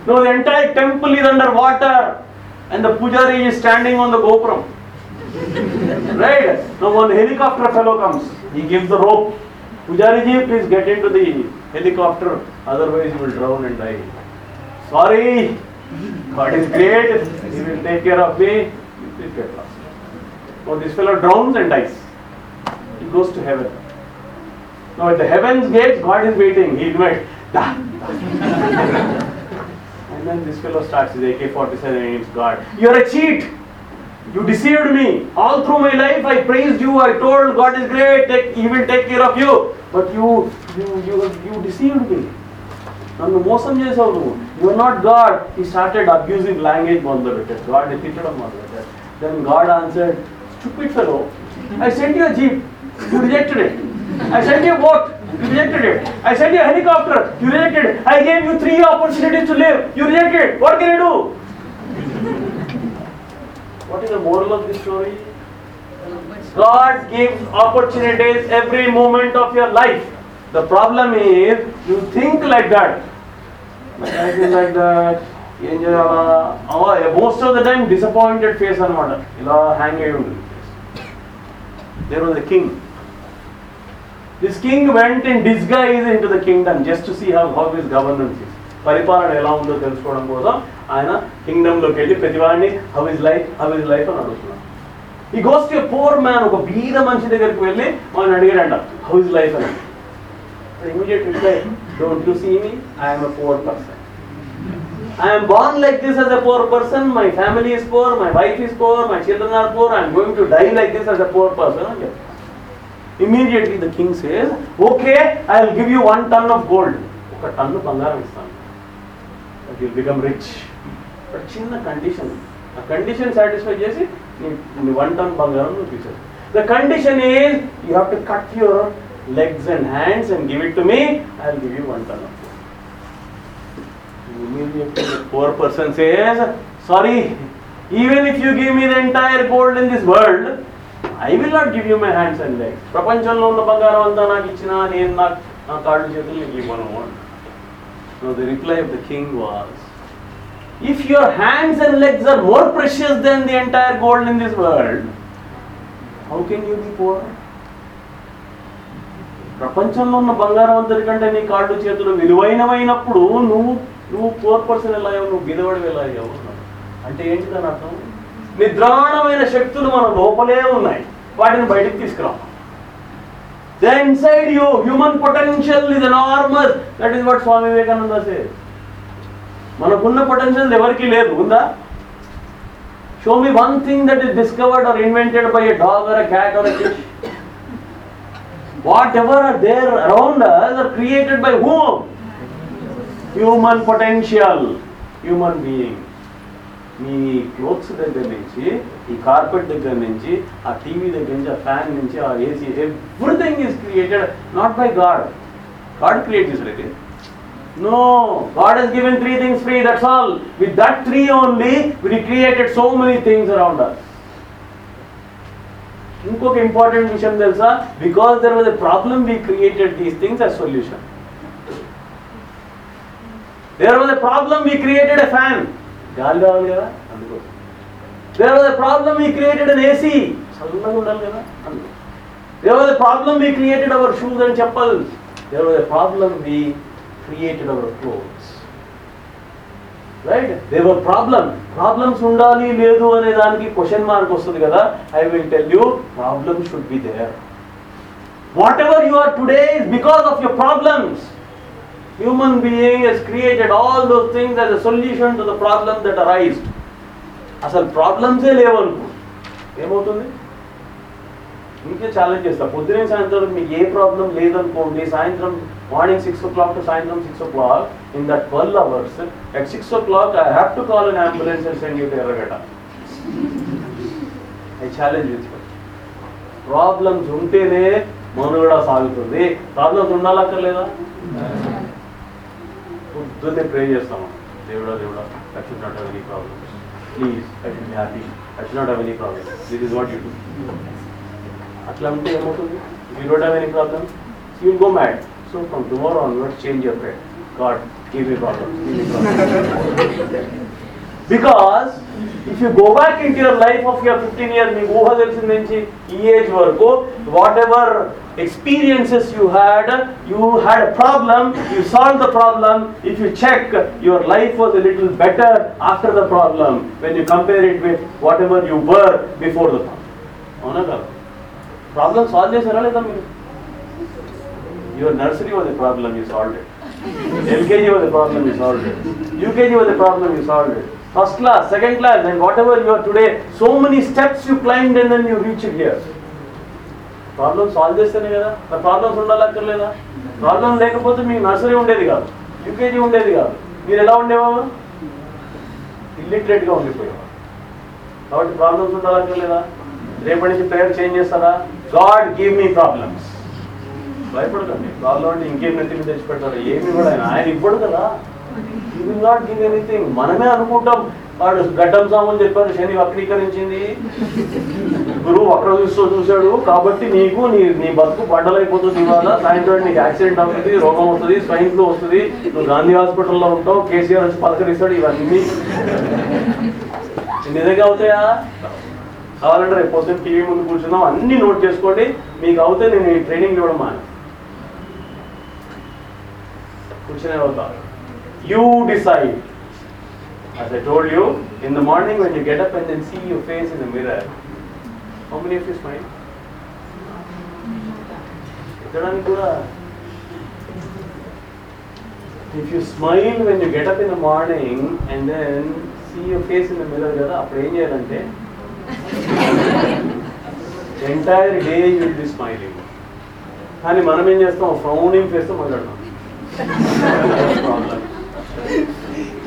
No, the entire temple is under water, and the Pujari is standing on the Gopram. right? Now one helicopter fellow comes. He gives the rope. Pujari ji, please get into the helicopter, otherwise you will drown and die. Sorry, God is great. He will take care of me. Please get lost. Now this fellow drowns and dies. He goes to heaven. Now at the heavens gates, God is waiting. He invites. Da, and then this fellow starts his AK-47 against God. You are a cheat. You deceived me. All through my life I praised you. I told God is great. Take, he will take care of you. But you, you, you, you deceived me. నన్ను మోసం చేసావు నువ్వు you are not God he started abusing language మొదలు పెట్టాడు God తిట్టడం మొదలు పెట్టాడు then God answered stupid fellow I send you jeep you rejected it I send you boat you rejected it I send you helicopter you rejected I gave you three opportunities to live you rejected what can you do What is the moral of this story? God gives opportunities every moment of your life. The problem is you think like that. My life like that. ఏం చేయాలా? Most of the time disappointed face అనమాట ఇలా hang అయి ఉంటుంది there was the king this king went in disguise in to the kingdom just to see how how is governance is పరిపాలన ఎలా ఉందో తెలుసుకోవడం కోసం ఆయన కింగ్డమ్లోకి వెళ్ళి ప్రతివాడిని how is life how is life అని అడుగుతున్నాడు. ఈ గోస్ట్ పోర్ మ్యాన్ ఒక బీద మనిషి దగ్గరికి వెళ్ళి ఆయన అడిగాడంట హౌ ఇస్ లైఫ్ అని. Immediate reply don't you see me I'm a pour person I am born like this as a poor person, my family is poor, my wife is poor, my children are poor, I am going to die like this as a poor person. Okay. Immediately the king says, Okay, I will give you one ton of gold. ఒక ton బంగారం ఇస్తాను that will become rich but చిన్న condition ఆ condition satisfy చేసి నీ one ton బంగారం నువ్వు తీసేది the condition is you have to cut your legs and hands and give it to me I will give you one ton of Immediately the poor person says, Sorry, even if you give me the entire gold in this world, I will not give you my hands and legs. ప్రపంచంలో ఉన్న బంగారం అంతా నాకు ఇచ్చినా నేను నాకు నా కాళ్ళు చేతులు నీకు ఇవ్వను No, the reply of the king was, If your hands and legs are more precious than the entire gold in this world, how can you be poor? ప్రపంచంలో ఉన్న బంగారం అందరికంటే నీ కాళ్ళు చేతులు విలువైనవైనప్పుడు నువ్వు నువ్వు పూర్ పర్సన్ ఎలా అయ్యావు నువ్వు బిదవాడి ఎలా అయ్యావు అంటే ఏంటి దాని అర్థం? నిద్రాణమైన శక్తులు మన లోపలే ఉన్నాయి. వాటిని బయటికి తీసుకురావు they inside you human potential is enormous that is what Swami Vivekananda say మనకున్న పొటెన్షియల్ ఎవరికి లేదు ఉందా? Show me one thing that is discovered or invented by a dog or cat or fish whatever are there around us are created by whom? Human potential, human being. మీ clothes దగ్గర నుంచి ఈ carpet దగ్గర నుంచి ఆ TV దగ్గర నుంచి ఆ ఫ్యాన్ నుంచి ఆ AC everything is created not by god god create చేసాడు no god he's given three things free that's all with that three only we created so many things around us ఇంకొక important విషయం తెలుసా? Because there was a problem we created these things a solution there was a problem we created a fan గాలి కావాలి కదా? అందుకోసం there was a problem we created an AC చల్లగా ఉండాలి కదా? అందుకోసం there was a problem we created our shoes and chappals there was a problem we created our cloth right whatever problem problems ఉండాలి లేదు అనే దానికి క్వశ్చన్ మార్క్ వస్తుంది కదా. I will tell you problem should be there whatever you are today because of your problems human being he's created all those things as a solution to the problem that arised అసలు ప్రాబ్లమ్సే లేవనుకో ఏమవుతుంది? మీకే challenge చేస్తా. పొద్దునే సాయంత్రం మీకు ఏ problem లేదనుకోండి సాయంత్రం morning six o'clock to సాయంత్రం six o'clock in that twelve hours at six o'clock I have to call an ambulance and send you Erragadda I challenge problems ఉంటేనే మనుగడ సాగుతుంది. ప్రాబ్లమ్స్ ఉండాలక్కర్లేదా పొద్దున్నే ప్రే చేస్తాము దేవుడా దేవుడా I should not have any problems please I should be happy I should not have any problem this is what you do అట్లా ఉంటే ఏమవుతుంది you don't have any problem you will go mad so from tomorrow onwards change your prayer god give me problems give me problems because if you go back in your life of your fifteen years మీకు ఊహ తెలిసిన నుంచి ఈ age వరకు whatever experiences you had you had a problem you solve the problem if you check your life was little better after the problem when you compare it with whatever you were before the problem అవునా కదా problem solve చేశారా లేదా మీరు? Your nursery was problem you solve LKG was problem you solve UKG was problem you solve first class second class and whatever your today so many steps you climb and then you reach it here problem solve చేస్తేనే కదా. నా problems ఉండాలక్కర్లేదా problem లేకపోతే మీకు nursery ఉండేది కాదు. UKG ఉండేది కాదు. మీరు ఎలా ఉండేవా ఇల్లిటరేట్గా ఉండిపోయేవా కాబట్టి ప్రాబ్లమ్స్ ఉండాలక్కర్లేదా రేపటి నుంచి ప్రేయర్ చేంజ్ చేస్తారా? గాడ్ గివ్ మీ ప్రాబ్లమ్స్ భయపడకండి. ప్రాబ్లం అంటే ఇంకేం నెత్తి తెచ్చిపెడతారు తెచ్చి పెడతారు ఏమి కూడా ఆయన ఆయన ఇవ్వడు కదా. You will not give anything మనమే అనుకుంటాం. వాడు గడ్డం సామని చెప్పారు శని వక్రీకరించింది. గురువు వక్ర చూస్తూ చూశాడు. కాబట్టి నీకు నీ నీ బతుకు బండలైపోతుంది ఇవాళ. సాయంత్రం నీకు యాక్సిడెంట్ అవుతుంది రోగం వస్తుంది స్వైన్ ఫ్లూ వస్తుంది. నువ్వు గాంధీ హాస్పిటల్లో ఉంటావు కేసీఆర్ వచ్చి పలకరిస్తాడు ఇవన్నీ. నిజంగా అవుతాయా? కావాలంటే రేపు పొద్దున్న టీవీ ముందు కూర్చున్నాం అన్ని నోట్ చేసుకోండి. మీకు అవుతే నేను ఈ ట్రైనింగ్ ఇవ్వడం మాని. కూర్చునే అవుతా you decide As I told you, in the morning when you get up and then see your face in the mirror, how many of you smile? ఎత్తడానికి కూడా. If you smile when you get up in the morning and then see your face in the mirror కదా అప్పుడు ఏం చేయాలంటే entire day you will be smiling కానీ మనం ఏం చేస్తాం? ఫ్రౌనింగ్ ఫేస్తో మాట్లాడతాం.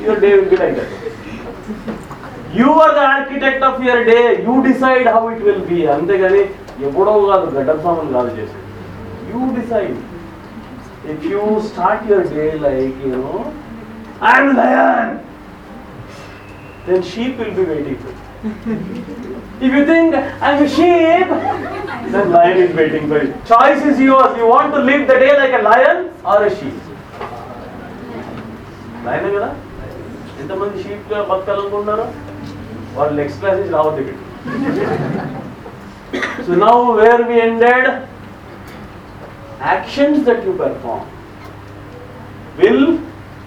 Your day will be like that you are the architect of your day you decide how it will be అంతేగాని ఎప్పుడో కాదు గడ్డ సామాన్ కాదు చేసేది. You decide if you start your day like you know I'm lion then sheep will be waiting for. if you think I'm a sheep, then lion is waiting for you. Choice is yours. You want to live the day like a lion or a sheep. Lion కదా ఎంతమంది sheep గా బతకాలనుకుంటున్నారు వాళ్ళు next class నుంచి రావద్దు ఇక్కడ so now where we ended actions that you perform will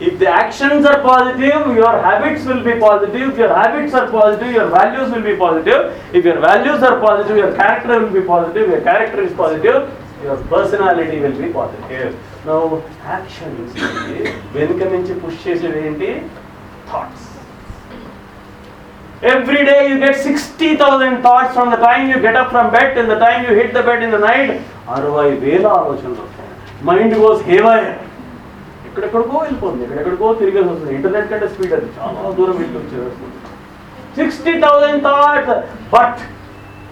if the actions are positive your habits will be positive if your habits are positive your values will be positive if your values are positive your character will be positive your character is positive your personality will be positive now actions వెనుక నుంచి push చేసేది ఏంటి thoughts Every day you get 60,000 thoughts from the time you get up from bed till the time you hit the bed in the night. అరవై వేల ఆలోచనలు mind goes haywire ఎక్కడెక్కడికో వెళ్ళిపోతుంది ఎక్కడెక్కడికో తిరిగేసి వస్తుంది ఇంటర్నెట్ కంటే స్పీడ్ అది చాలా దూరం వెళ్ళి వచ్చేస్తుంది sixty thousand thoughts but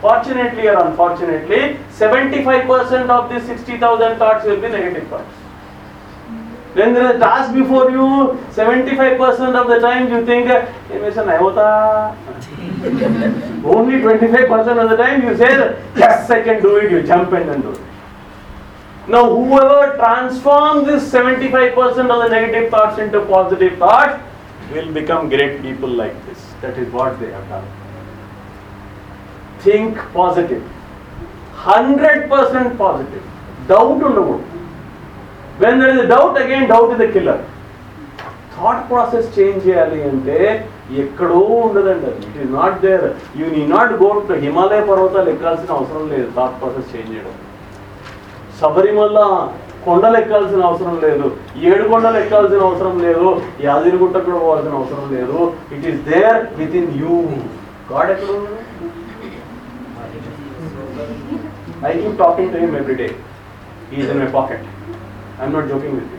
fortunately or unfortunately seventy five percent of this sixty thousand thoughts will be negative thoughts When there is a task before you, 75% of the time you think, "Hey, Mr. nahi hota." Only 25% of the time you say, yes, I can do it, you jump in and do it. Now, whoever transforms this 75% of the negative thoughts into positive thoughts will become great people like this. That is what they have done. Think positive. 100% positive. Doubt ఉండకూడదు when there is doubt again doubt is the killer thought process change చేయాలి అంటే ఎక్కడో ఉండదండి అది it is not there you need not go to Himalaya పర్వతాలు ఎక్కాల్సిన అవసరం లేదు థాట్ ప్రాసెస్ చేంజ్ చేయడం శబరిమల కొండలు ఎక్కాల్సిన అవసరం లేదు. ఏడు కొండలు ఎక్కాల్సిన అవసరం లేదు. యాదిరిగుట్ట కూడా పోవాల్సిన అవసరం లేదు. It is there within you God ఎక్కడ I keep talking to him every day is in my pocket I'm not joking with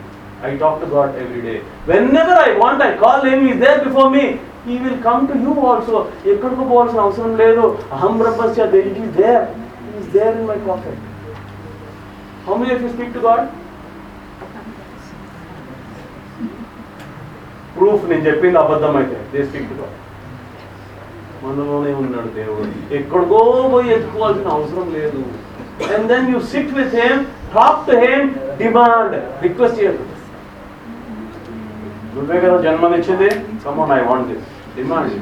I talk to God every day whenever I want I call him is there before me he will come to you also ఎక్కడికి పోవాల్సిన అవసరం లేదు. అహం బ్రహ్మస్య there is there in my pocket how many of you speak to god proof నేను చెప్పింది అబద్ధం అయితే they speak to God మనలోనే ఉన్నాడు దేవుడు ఎక్కడికో పోయి ఎత్తుకోవాల్సిన అవసరం లేదు and then you sit with him talk to him demand request చేయదు నువ్వే కదా జన్మనిచ్చింది come on I want this demand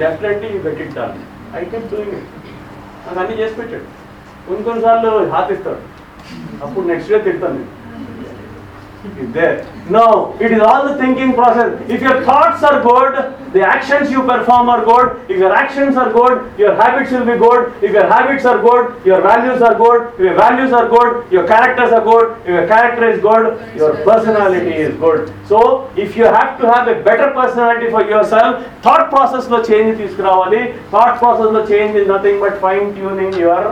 definitely you get it done I can doing it నాకు అన్ని చేసి పెట్టాడు కొన్ని కొన్నిసార్లు హాత్ ఇస్తాడు అప్పుడు నెక్స్ట్ డే తిడతాను నేను is there. No, it is all the thinking process. If your thoughts are good, the actions you perform are good. If your actions are good, your habits will be good. If your habits are good, your values are good. If your values are good, your characters are good. If your character is good, your personality is good. So, if you have to have a better personality for yourself, thought process లో change తీసుకురావాలి thought process లో change is nothing but fine tuning your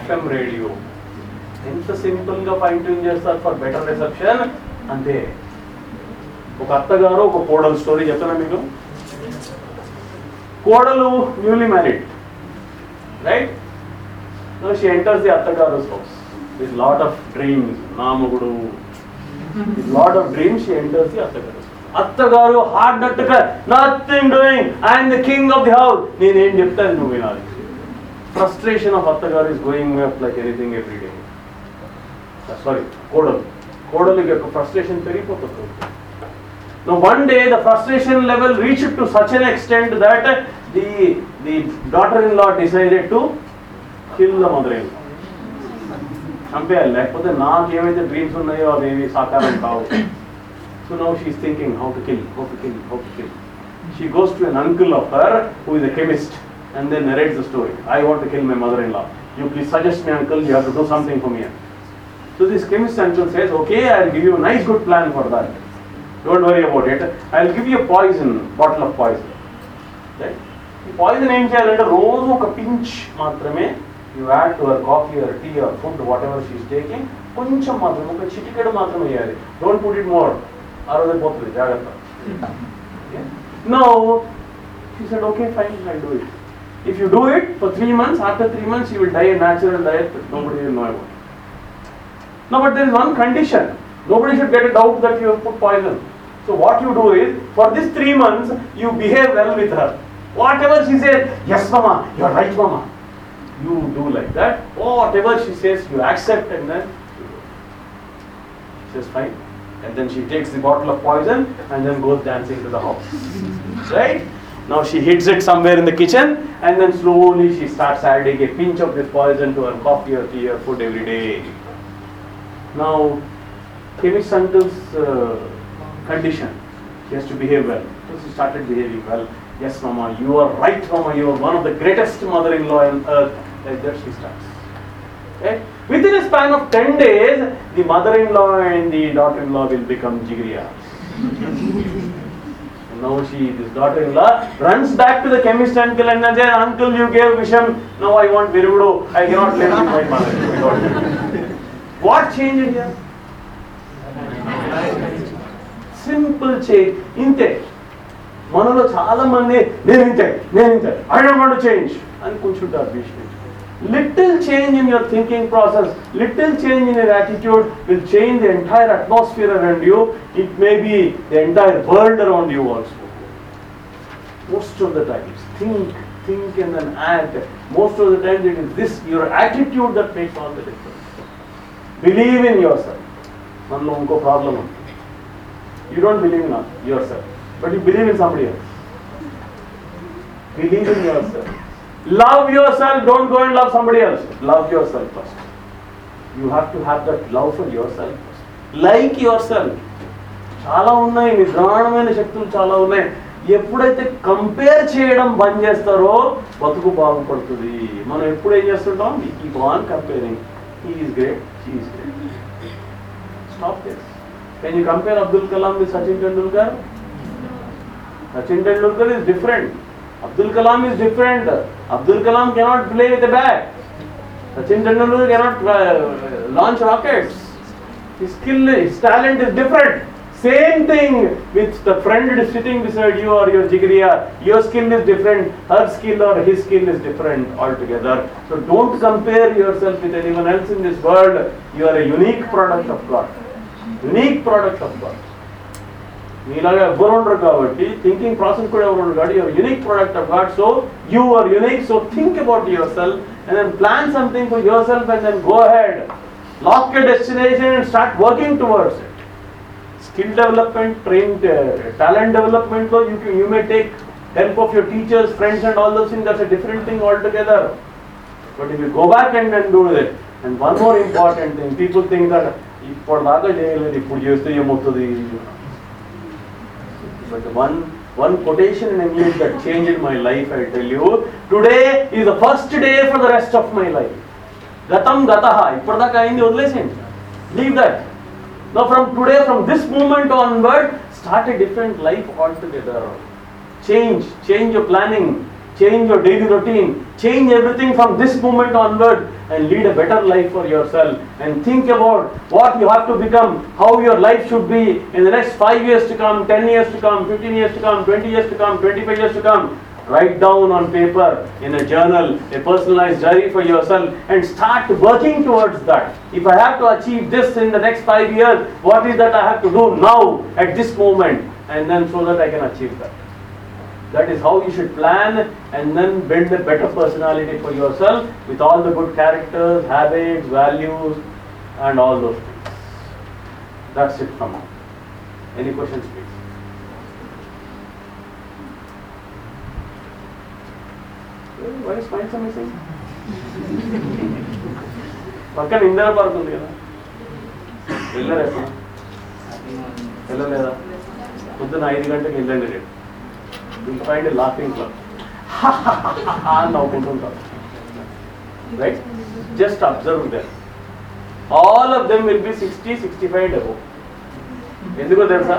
FM radio. ఎంత సింపుల్గా fine tune చేస్తారు for better reception అంతే. ఒక అత్తగారు ఒక కోడలు స్టోరీ చెప్తానా మీకు. కోడలు newly married right she enters the అత్తగారు house with lot of dreams నామగుడు. With lot of dreams she enters the అత్తగారు అత్తగారు hard నట్టుగా nothing doing I'm the king of the house నేనేం చెప్తాను నువ్వు వినాలి. ఫ్రస్ట్రేషన్ ఆఫ్ అత్తగారు is going up like anything every day sorry కోడలు కోడలు యొక్క ఫ్రస్ట్రేషన్ పెరిగిపోతుంది Now one day the frustration level reached to such an extent that the the daughter-in-law decided to kill the mother-in-law. చంపేయాలి లేకపోతే నాకు ఏవైతే dreams ఉన్నాయో అవేవి సాకారం కావు so now she is thinking how to kill how to kill how to kill she goes to an uncle of her who is a chemist and then narrates the story I want to kill my mother in law you please suggest me uncle you have to do something for me So this chemist uncle says, okay, I'll give you a nice good plan for that. Don't worry about it. I'll give you a poison, bottle of poison. Right? ఈ poison ఏం చేయాలంటే రోజు ఒక pinch మాత్రమే you add to our coffee or tea or food whatever she's taking కొంచెం మాత్రం ఒక చిటికెడు మాత్రం వేయాలి డోంట్ పుట్ ఇట్ మోర్ ఆ రోజు పోతుంది జాగ్రత్త no she said okay fine I do it if you do it for three months after three months you will die natural diet nobody will know about No, but there is one condition. Nobody should get a doubt that you have put poison. So what you do is, for these three months, you behave well with her. Whatever she says, yes, mama, you are right, mama. You do like that. Whatever she says, you accept and then you. She says, fine. And then she takes the bottle of poison and then goes dancing to the house. right? Now she hits it somewhere in the kitchen and then slowly she starts adding a pinch of this poison to her coffee or tea or food every day. Now, chemist uncle's uh, condition, he has to behave well. So she started behaving well. Yes, mama, you are right, mama. You are one of the greatest mother-in-law on earth. Like that, she starts. Okay? Within a span of 10 days, the mother-in-law and the daughter-in-law will become jigriyas. Now she, this daughter-in-law, runs back to the chemist uncle and says, Uncle, you gave Visham. Now I want Virudu. I cannot live with my mother. my daughter." What changed here? Simple change ఇంతే మనలో చాలా మంది నేను ఇంతే నేను ఇంతే I don't want change అని కూర్చుంటారు భీష్మి little change in your thinking process little change in your attitude will change the entire atmosphere around you it may be the entire world around you also most of the times think think and then act most of the times it is this your attitude that makes all the believe in yourself మనలో ఇంకో problem ఉంది. You don't believe in yourself but you believe in somebody else believe in yourself love yourself don't go and love somebody else love yourself first you have to have that love for yourself like yourself చాలా ఉన్నాయి నిద్రాణమైన శక్తులు చాలా ఉన్నాయి. ఎప్పుడైతే compare చేయడం బంద్ చేస్తారో బతుకు బాగుపడుతుంది. మనం ఎప్పుడు ఏం చేస్తుంటాం? ఈ బాన్ comparing he is great, she is great. Stop this. Can you compare Abdul Kalam with Sachin Tendulkar? Sachin Tendulkar is different. Abdul Kalam is different. Abdul Kalam cannot play with a bat. Sachin Tendulkar cannot uh, launch rockets. His skill, his talent is different. Same thing with the friend sitting beside you or your jigriya. Your skill is different, her skill or his skill is different altogether. So don't compare yourself with anyone else in this world. You are a unique product of God. Unique product of God. మీలాగా ఎవ్వరు ఉండరు కాబట్టి thinking process కూడా ఎవరు ఉండరు కాబట్టి your unique product of God so you are unique so think about yourself and then plan something for yourself and then go ahead lock a destination and start working towards it Skill development train talent development లో you you may take help of your teachers friends and all those thing that's a different thing all together but if you go back and and do it and one more important thing people think that ఇప్పుడు దాకా చేయలేదు ఇప్పుడు చేస్తే ఏమవుతుంది But one one quotation in English that changed my life, I tell you. Today is the first day for the rest of my life. Gatam gataha. ఇప్పటిదాకా అయింది వదిలేసేయండి leave that Now, from today, from this moment onward, start a different life altogether. Change, change your planning, change your daily routine, change everything from this moment onward and lead a better life for yourself. And think about what you have to become, how your life should be in the next 5 years to come, 10 years to come, 15 years to come, 20 years to come, 25 years to come write down on paper in a journal a personalized diary for yourself and start working towards that if i have to achieve this in the next 5 years what is that i have to do now at this moment and then so that i can achieve that that is how you should plan and then build a better personality for yourself with all the good characters, habits, values, and all those things. That's it from me. Any questions, please? Hey, Why పక్కన Indira park ఉంది కదా. వెళ్ళారు వెళ్ళలేదా? పొద్దున ఐదు గంటలకు వెళ్ళండి రేపు. విల్ ఫైండ్ లాఫింగ్ క్లబ్ అని నవ్వుకుంటుంటారు right just observe them all of them will be sixty sixty five డెబో ఎందుకో తెలుసా?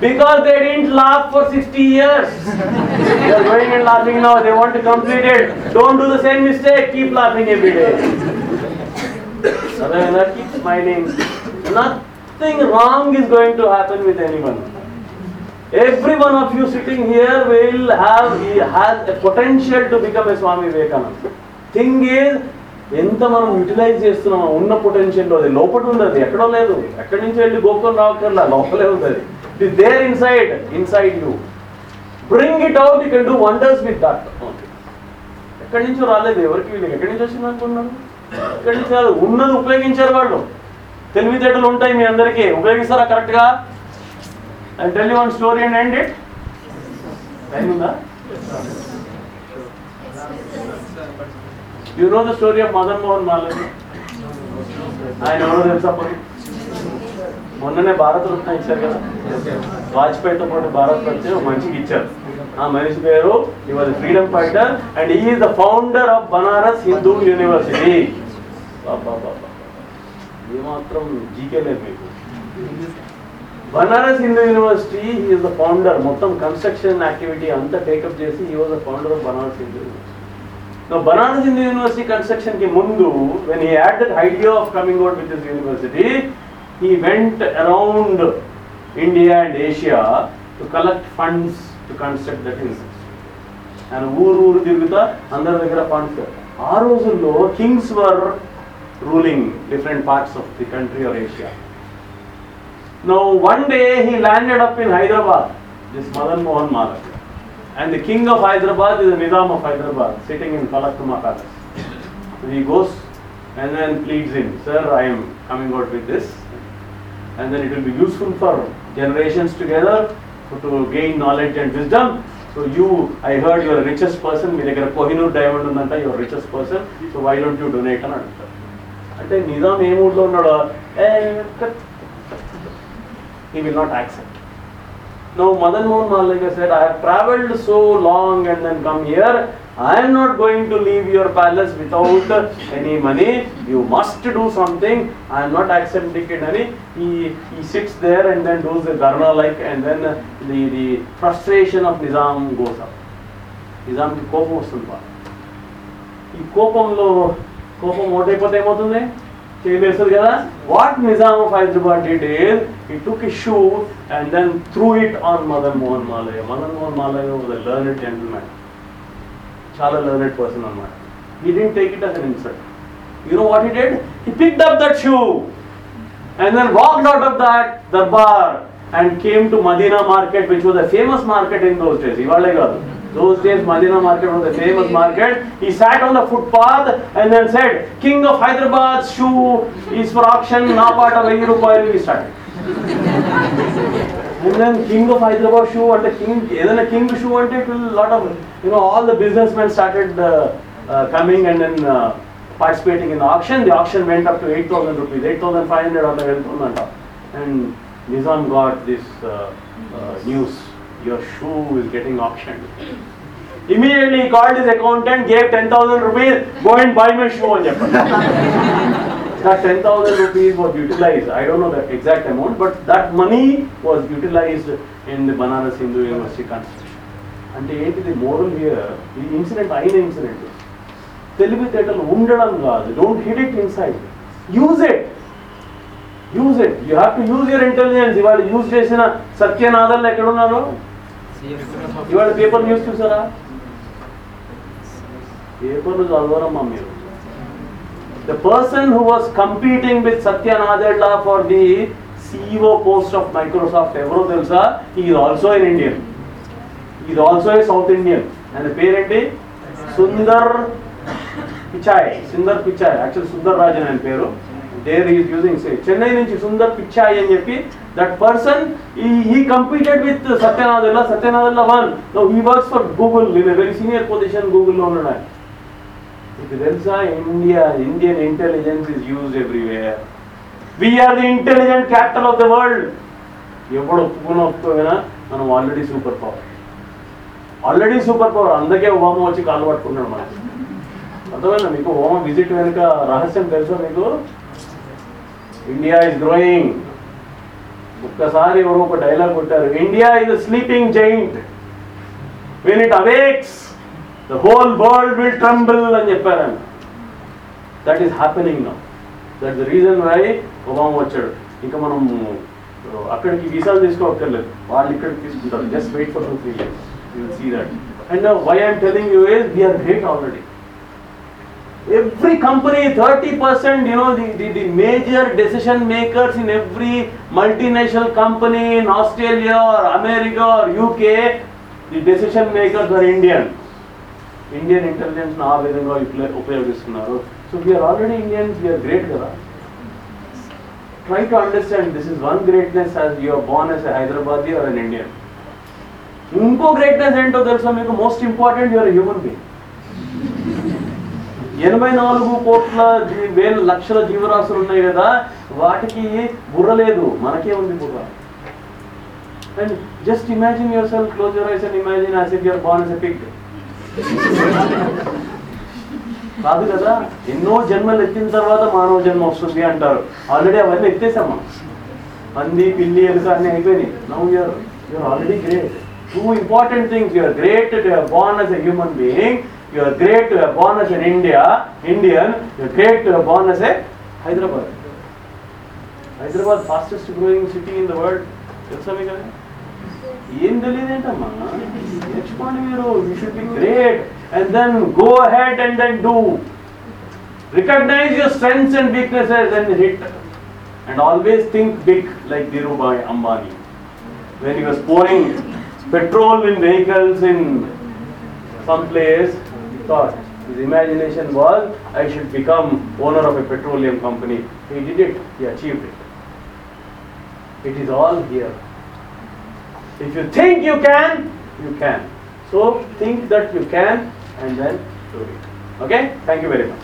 because they didn't laugh for 60 years. they are going and laughing now. They want to complete it. Don't do the same mistake. Keep laughing every day. Saravana, keep smiling. Nothing wrong is going to happen with anyone. Every one of you sitting here will have has a potential to become a Swami Vivekananda. Thing is, ఎంత మనం utilise చేస్తున్నామో ఉన్న potential అది లోపల ఉన్నది ఎక్కడో లేదు ఎక్కడి నుంచి వెళ్ళి గోకులు రావక్కర్లా లోపలే ఉంది అది It is there inside, inside you. Bring it out, you can do wonders with ఎక్కడి నుంచో రాలేదు ఎవరికి వీళ్ళు? ఎక్కడి నుంచి వచ్చింది అనుకున్నారు ఎక్కడి నుంచి రాదు ఉన్నది ఉపయోగించారు వాళ్ళు. తెలివితేటలు ఉంటాయి మీ అందరికీ. ఉపయోగిస్తారా కరెక్ట్గా? And tell you one story and end it time ఉందా? Know the story of Madan Mohan మాలని ఆయన ఎవరో తెలుసా మొన్ననే భారత రత్న ఇచ్చారు కదా. వాజ్పేయితో పాటు భారత్ రత్న ఒక ఇచ్చారు. ఆ మనిషి పేరు he was freedom fighter and he the founder of Banaras Hindu University ఏమాత్రం జీకే లేదు మీకు. Banaras Hindu University is the founder మొత్తం కన్స్ట్రక్షన్ యాక్టివిటీ అంతా టేకప్ చేసి he was the founder of Banaras Hindu University Banaras Hindu University కన్స్ట్రక్షన్కి ముందు when he had that idea of coming out with this university he went around India and Asia to collect funds to construct the institute. And ooru ooru dirguta, andar dhagira funds. Aarozullo, kings were ruling different parts of the country or Asia. Now, one day he landed up in Hyderabad, this Madan Mohan Maharaj. And the king of Hyderabad is the Nizam of Hyderabad, sitting in Falaknuma Palace. So he goes and then pleads in, Sir, I am coming out with this. And then it will be useful for generations together to- gain knowledge and wisdom. So you, I heard you are the richest person, మీ దగ్గర Kohinoor diamond ఉందంట your richest person so why don't you donate అని అంటారు అంటే నిజాం ఏ మూడ్లో ఉన్నాడో ఏ he will not accept. Now Madan Mohan Malika said, I have travelled so long and then come here. I am not going to leave your palace without any money. You must do something. I am not accepting it. Any. He, he sits there and then does the dharna like, and then uh, the, the frustration of Nizam goes up. నిజాంకి కోపం వస్తుంది బాగా ఈ కోపంలో కోపం ఓటైపోతే ఏమవుతుంది చేయలేస్తుంది కదా what Nizam of Hyderabad did is he took a shoe and then threw it on Madan Mohan Malaviya Madan Mohan Malaviya was a learned Shala learned person or not. He didn't take it as an insult. You know what he did? He picked up that shoe and then walked out of that darbar and came to Madina market, which was a famous market in those days. Those days, Madina market was a famous market. He sat on the footpath and then said, King of Hyderabad, shoe is for auction, now part of 80 rupees. He started then King of Hyderabad shoe and the King, then a King shoe and it will lot of, you know, all the businessmen started uh, uh, coming and then uh, participating in the auction. The auction went up to 8,000 rupees, 8,500 or 11,000. And Nizam got this uh, uh, news, your shoe is getting auctioned. Immediately he called his accountant, gave 10,000 rupees, go and buy my shoe on Japan. that 10,000 rupees was utilized. I don't know the exact amount, but that money was utilized in the Banaras Hindu University construction. అంటే ఏంటిది? Moral here ఈ incident అయిన incident తెలివితేటలు ఉండడం కాదు. Don't hit it inside use it use it you have to use your intelligence ఇవాళ use చేసిన సత్యనాథన్లు ఎక్కడున్నారు ఇవాళ పేపర్ న్యూస్ చూసారా? పేపర్లు చదవరమ్మా మీరు. The person who was competing with Satya Nadella for the CEO post of Microsoft, ఎవరో తెలుసా? He is also an Indian. He is also a South Indian. ఆయన పేరేంటి సుందర్ పిచాయ్ సుందర్ పిచాయ్ యాక్చువల్ సుందర్ రాజన్ ఆయన పేరు. దేర్ ఈస్ యూజింగ్ సే చెన్నై నుంచి సుందర్ పిచాయ్ అని చెప్పి దట్ పర్సన్ ఈ competed with సత్యనాథల్లా సత్యనాథల్లా one no he works for Google in very senior position గూగుల్లో ఉన్నాడు ఆయన. మీకు తెలుసా India Indian intelligence is use everywhere we are the intelligent capital of the world ఎప్పుడు ఒప్పుకున్నా ఒప్పుకోమైనా మనం already super power already super power అందుకే ఓమా వచ్చి కాలు పట్టుకున్నాడు మనకి. అర్థమైనా మీకు ఓమా విజిట్ వెనుక రహస్యం తెలుసా మీకు? ఇండియా ఇస్ గ్రోయింగ్ ఒక్కసారి ఎవరో ఒక డైలాగ్ కొట్టారు. India is sleeping giant when it awakes the whole world will tremble అని చెప్పారు ఆయన that is happening now that the reason why Obama వచ్చాడు ఇంకా మనం uh, అక్కడికి వీసాలు తీసుకోవక్కర్లేదు వాళ్ళు ఇక్కడికి తీసుకుంటారు just wait for two three years you will see that and why I'm telling you is we are great already every company 30% you know the, the, the major decision makers in every multinational company in australia or america or uk the decision makers are indian Indian intelligence ఆ విధంగా ఉపయోగిస్తున్నారు. So we are already Indians we are great కదా. Try to understand this is one greatness as you're born as Hyderabad or an Indian ఇంకో greatness ఏంటో తెలుసా మీకు? Most important you're human being ఎనభై నాలుగు కోట్ల వేల లక్షల జీవరాశులు ఉన్నాయి కదా వాటికి బుర్ర లేదు. మనకే ఉంది బుర్ర. And just imagine yourself close your eyes and imagine as if you're born as a pig కాదు కదా ఎన్నో జన్మలు ఎత్తిన తర్వాత మానవ జన్మ వస్తుంది అంటారు. ఆల్రెడీ అవన్నీ ఎత్తేసామా? పంది పిల్లి ఎలుక అన్ని అయిపోయినాయి. Now you're you're already great two important things you're great to born human being you're great to born India Indian you're great to born Hyderabad Hyderabad fastest growing city in the world తెలుసా మీకు ఏం తెలియదేంటమ్మా నేర్చుకోండి మీరు you should be great and then go ahead and then do recognise your strengths and weaknesses and hit and always think big like Dhirubhai Ambani when he was pouring petrol in vehicles in some place, he thought his imagination was I should become owner of a petroleum company. He did it, he achieved it. It is all here. If you think you can, you can. So think that you can and then do it. Okay? Thank you very much.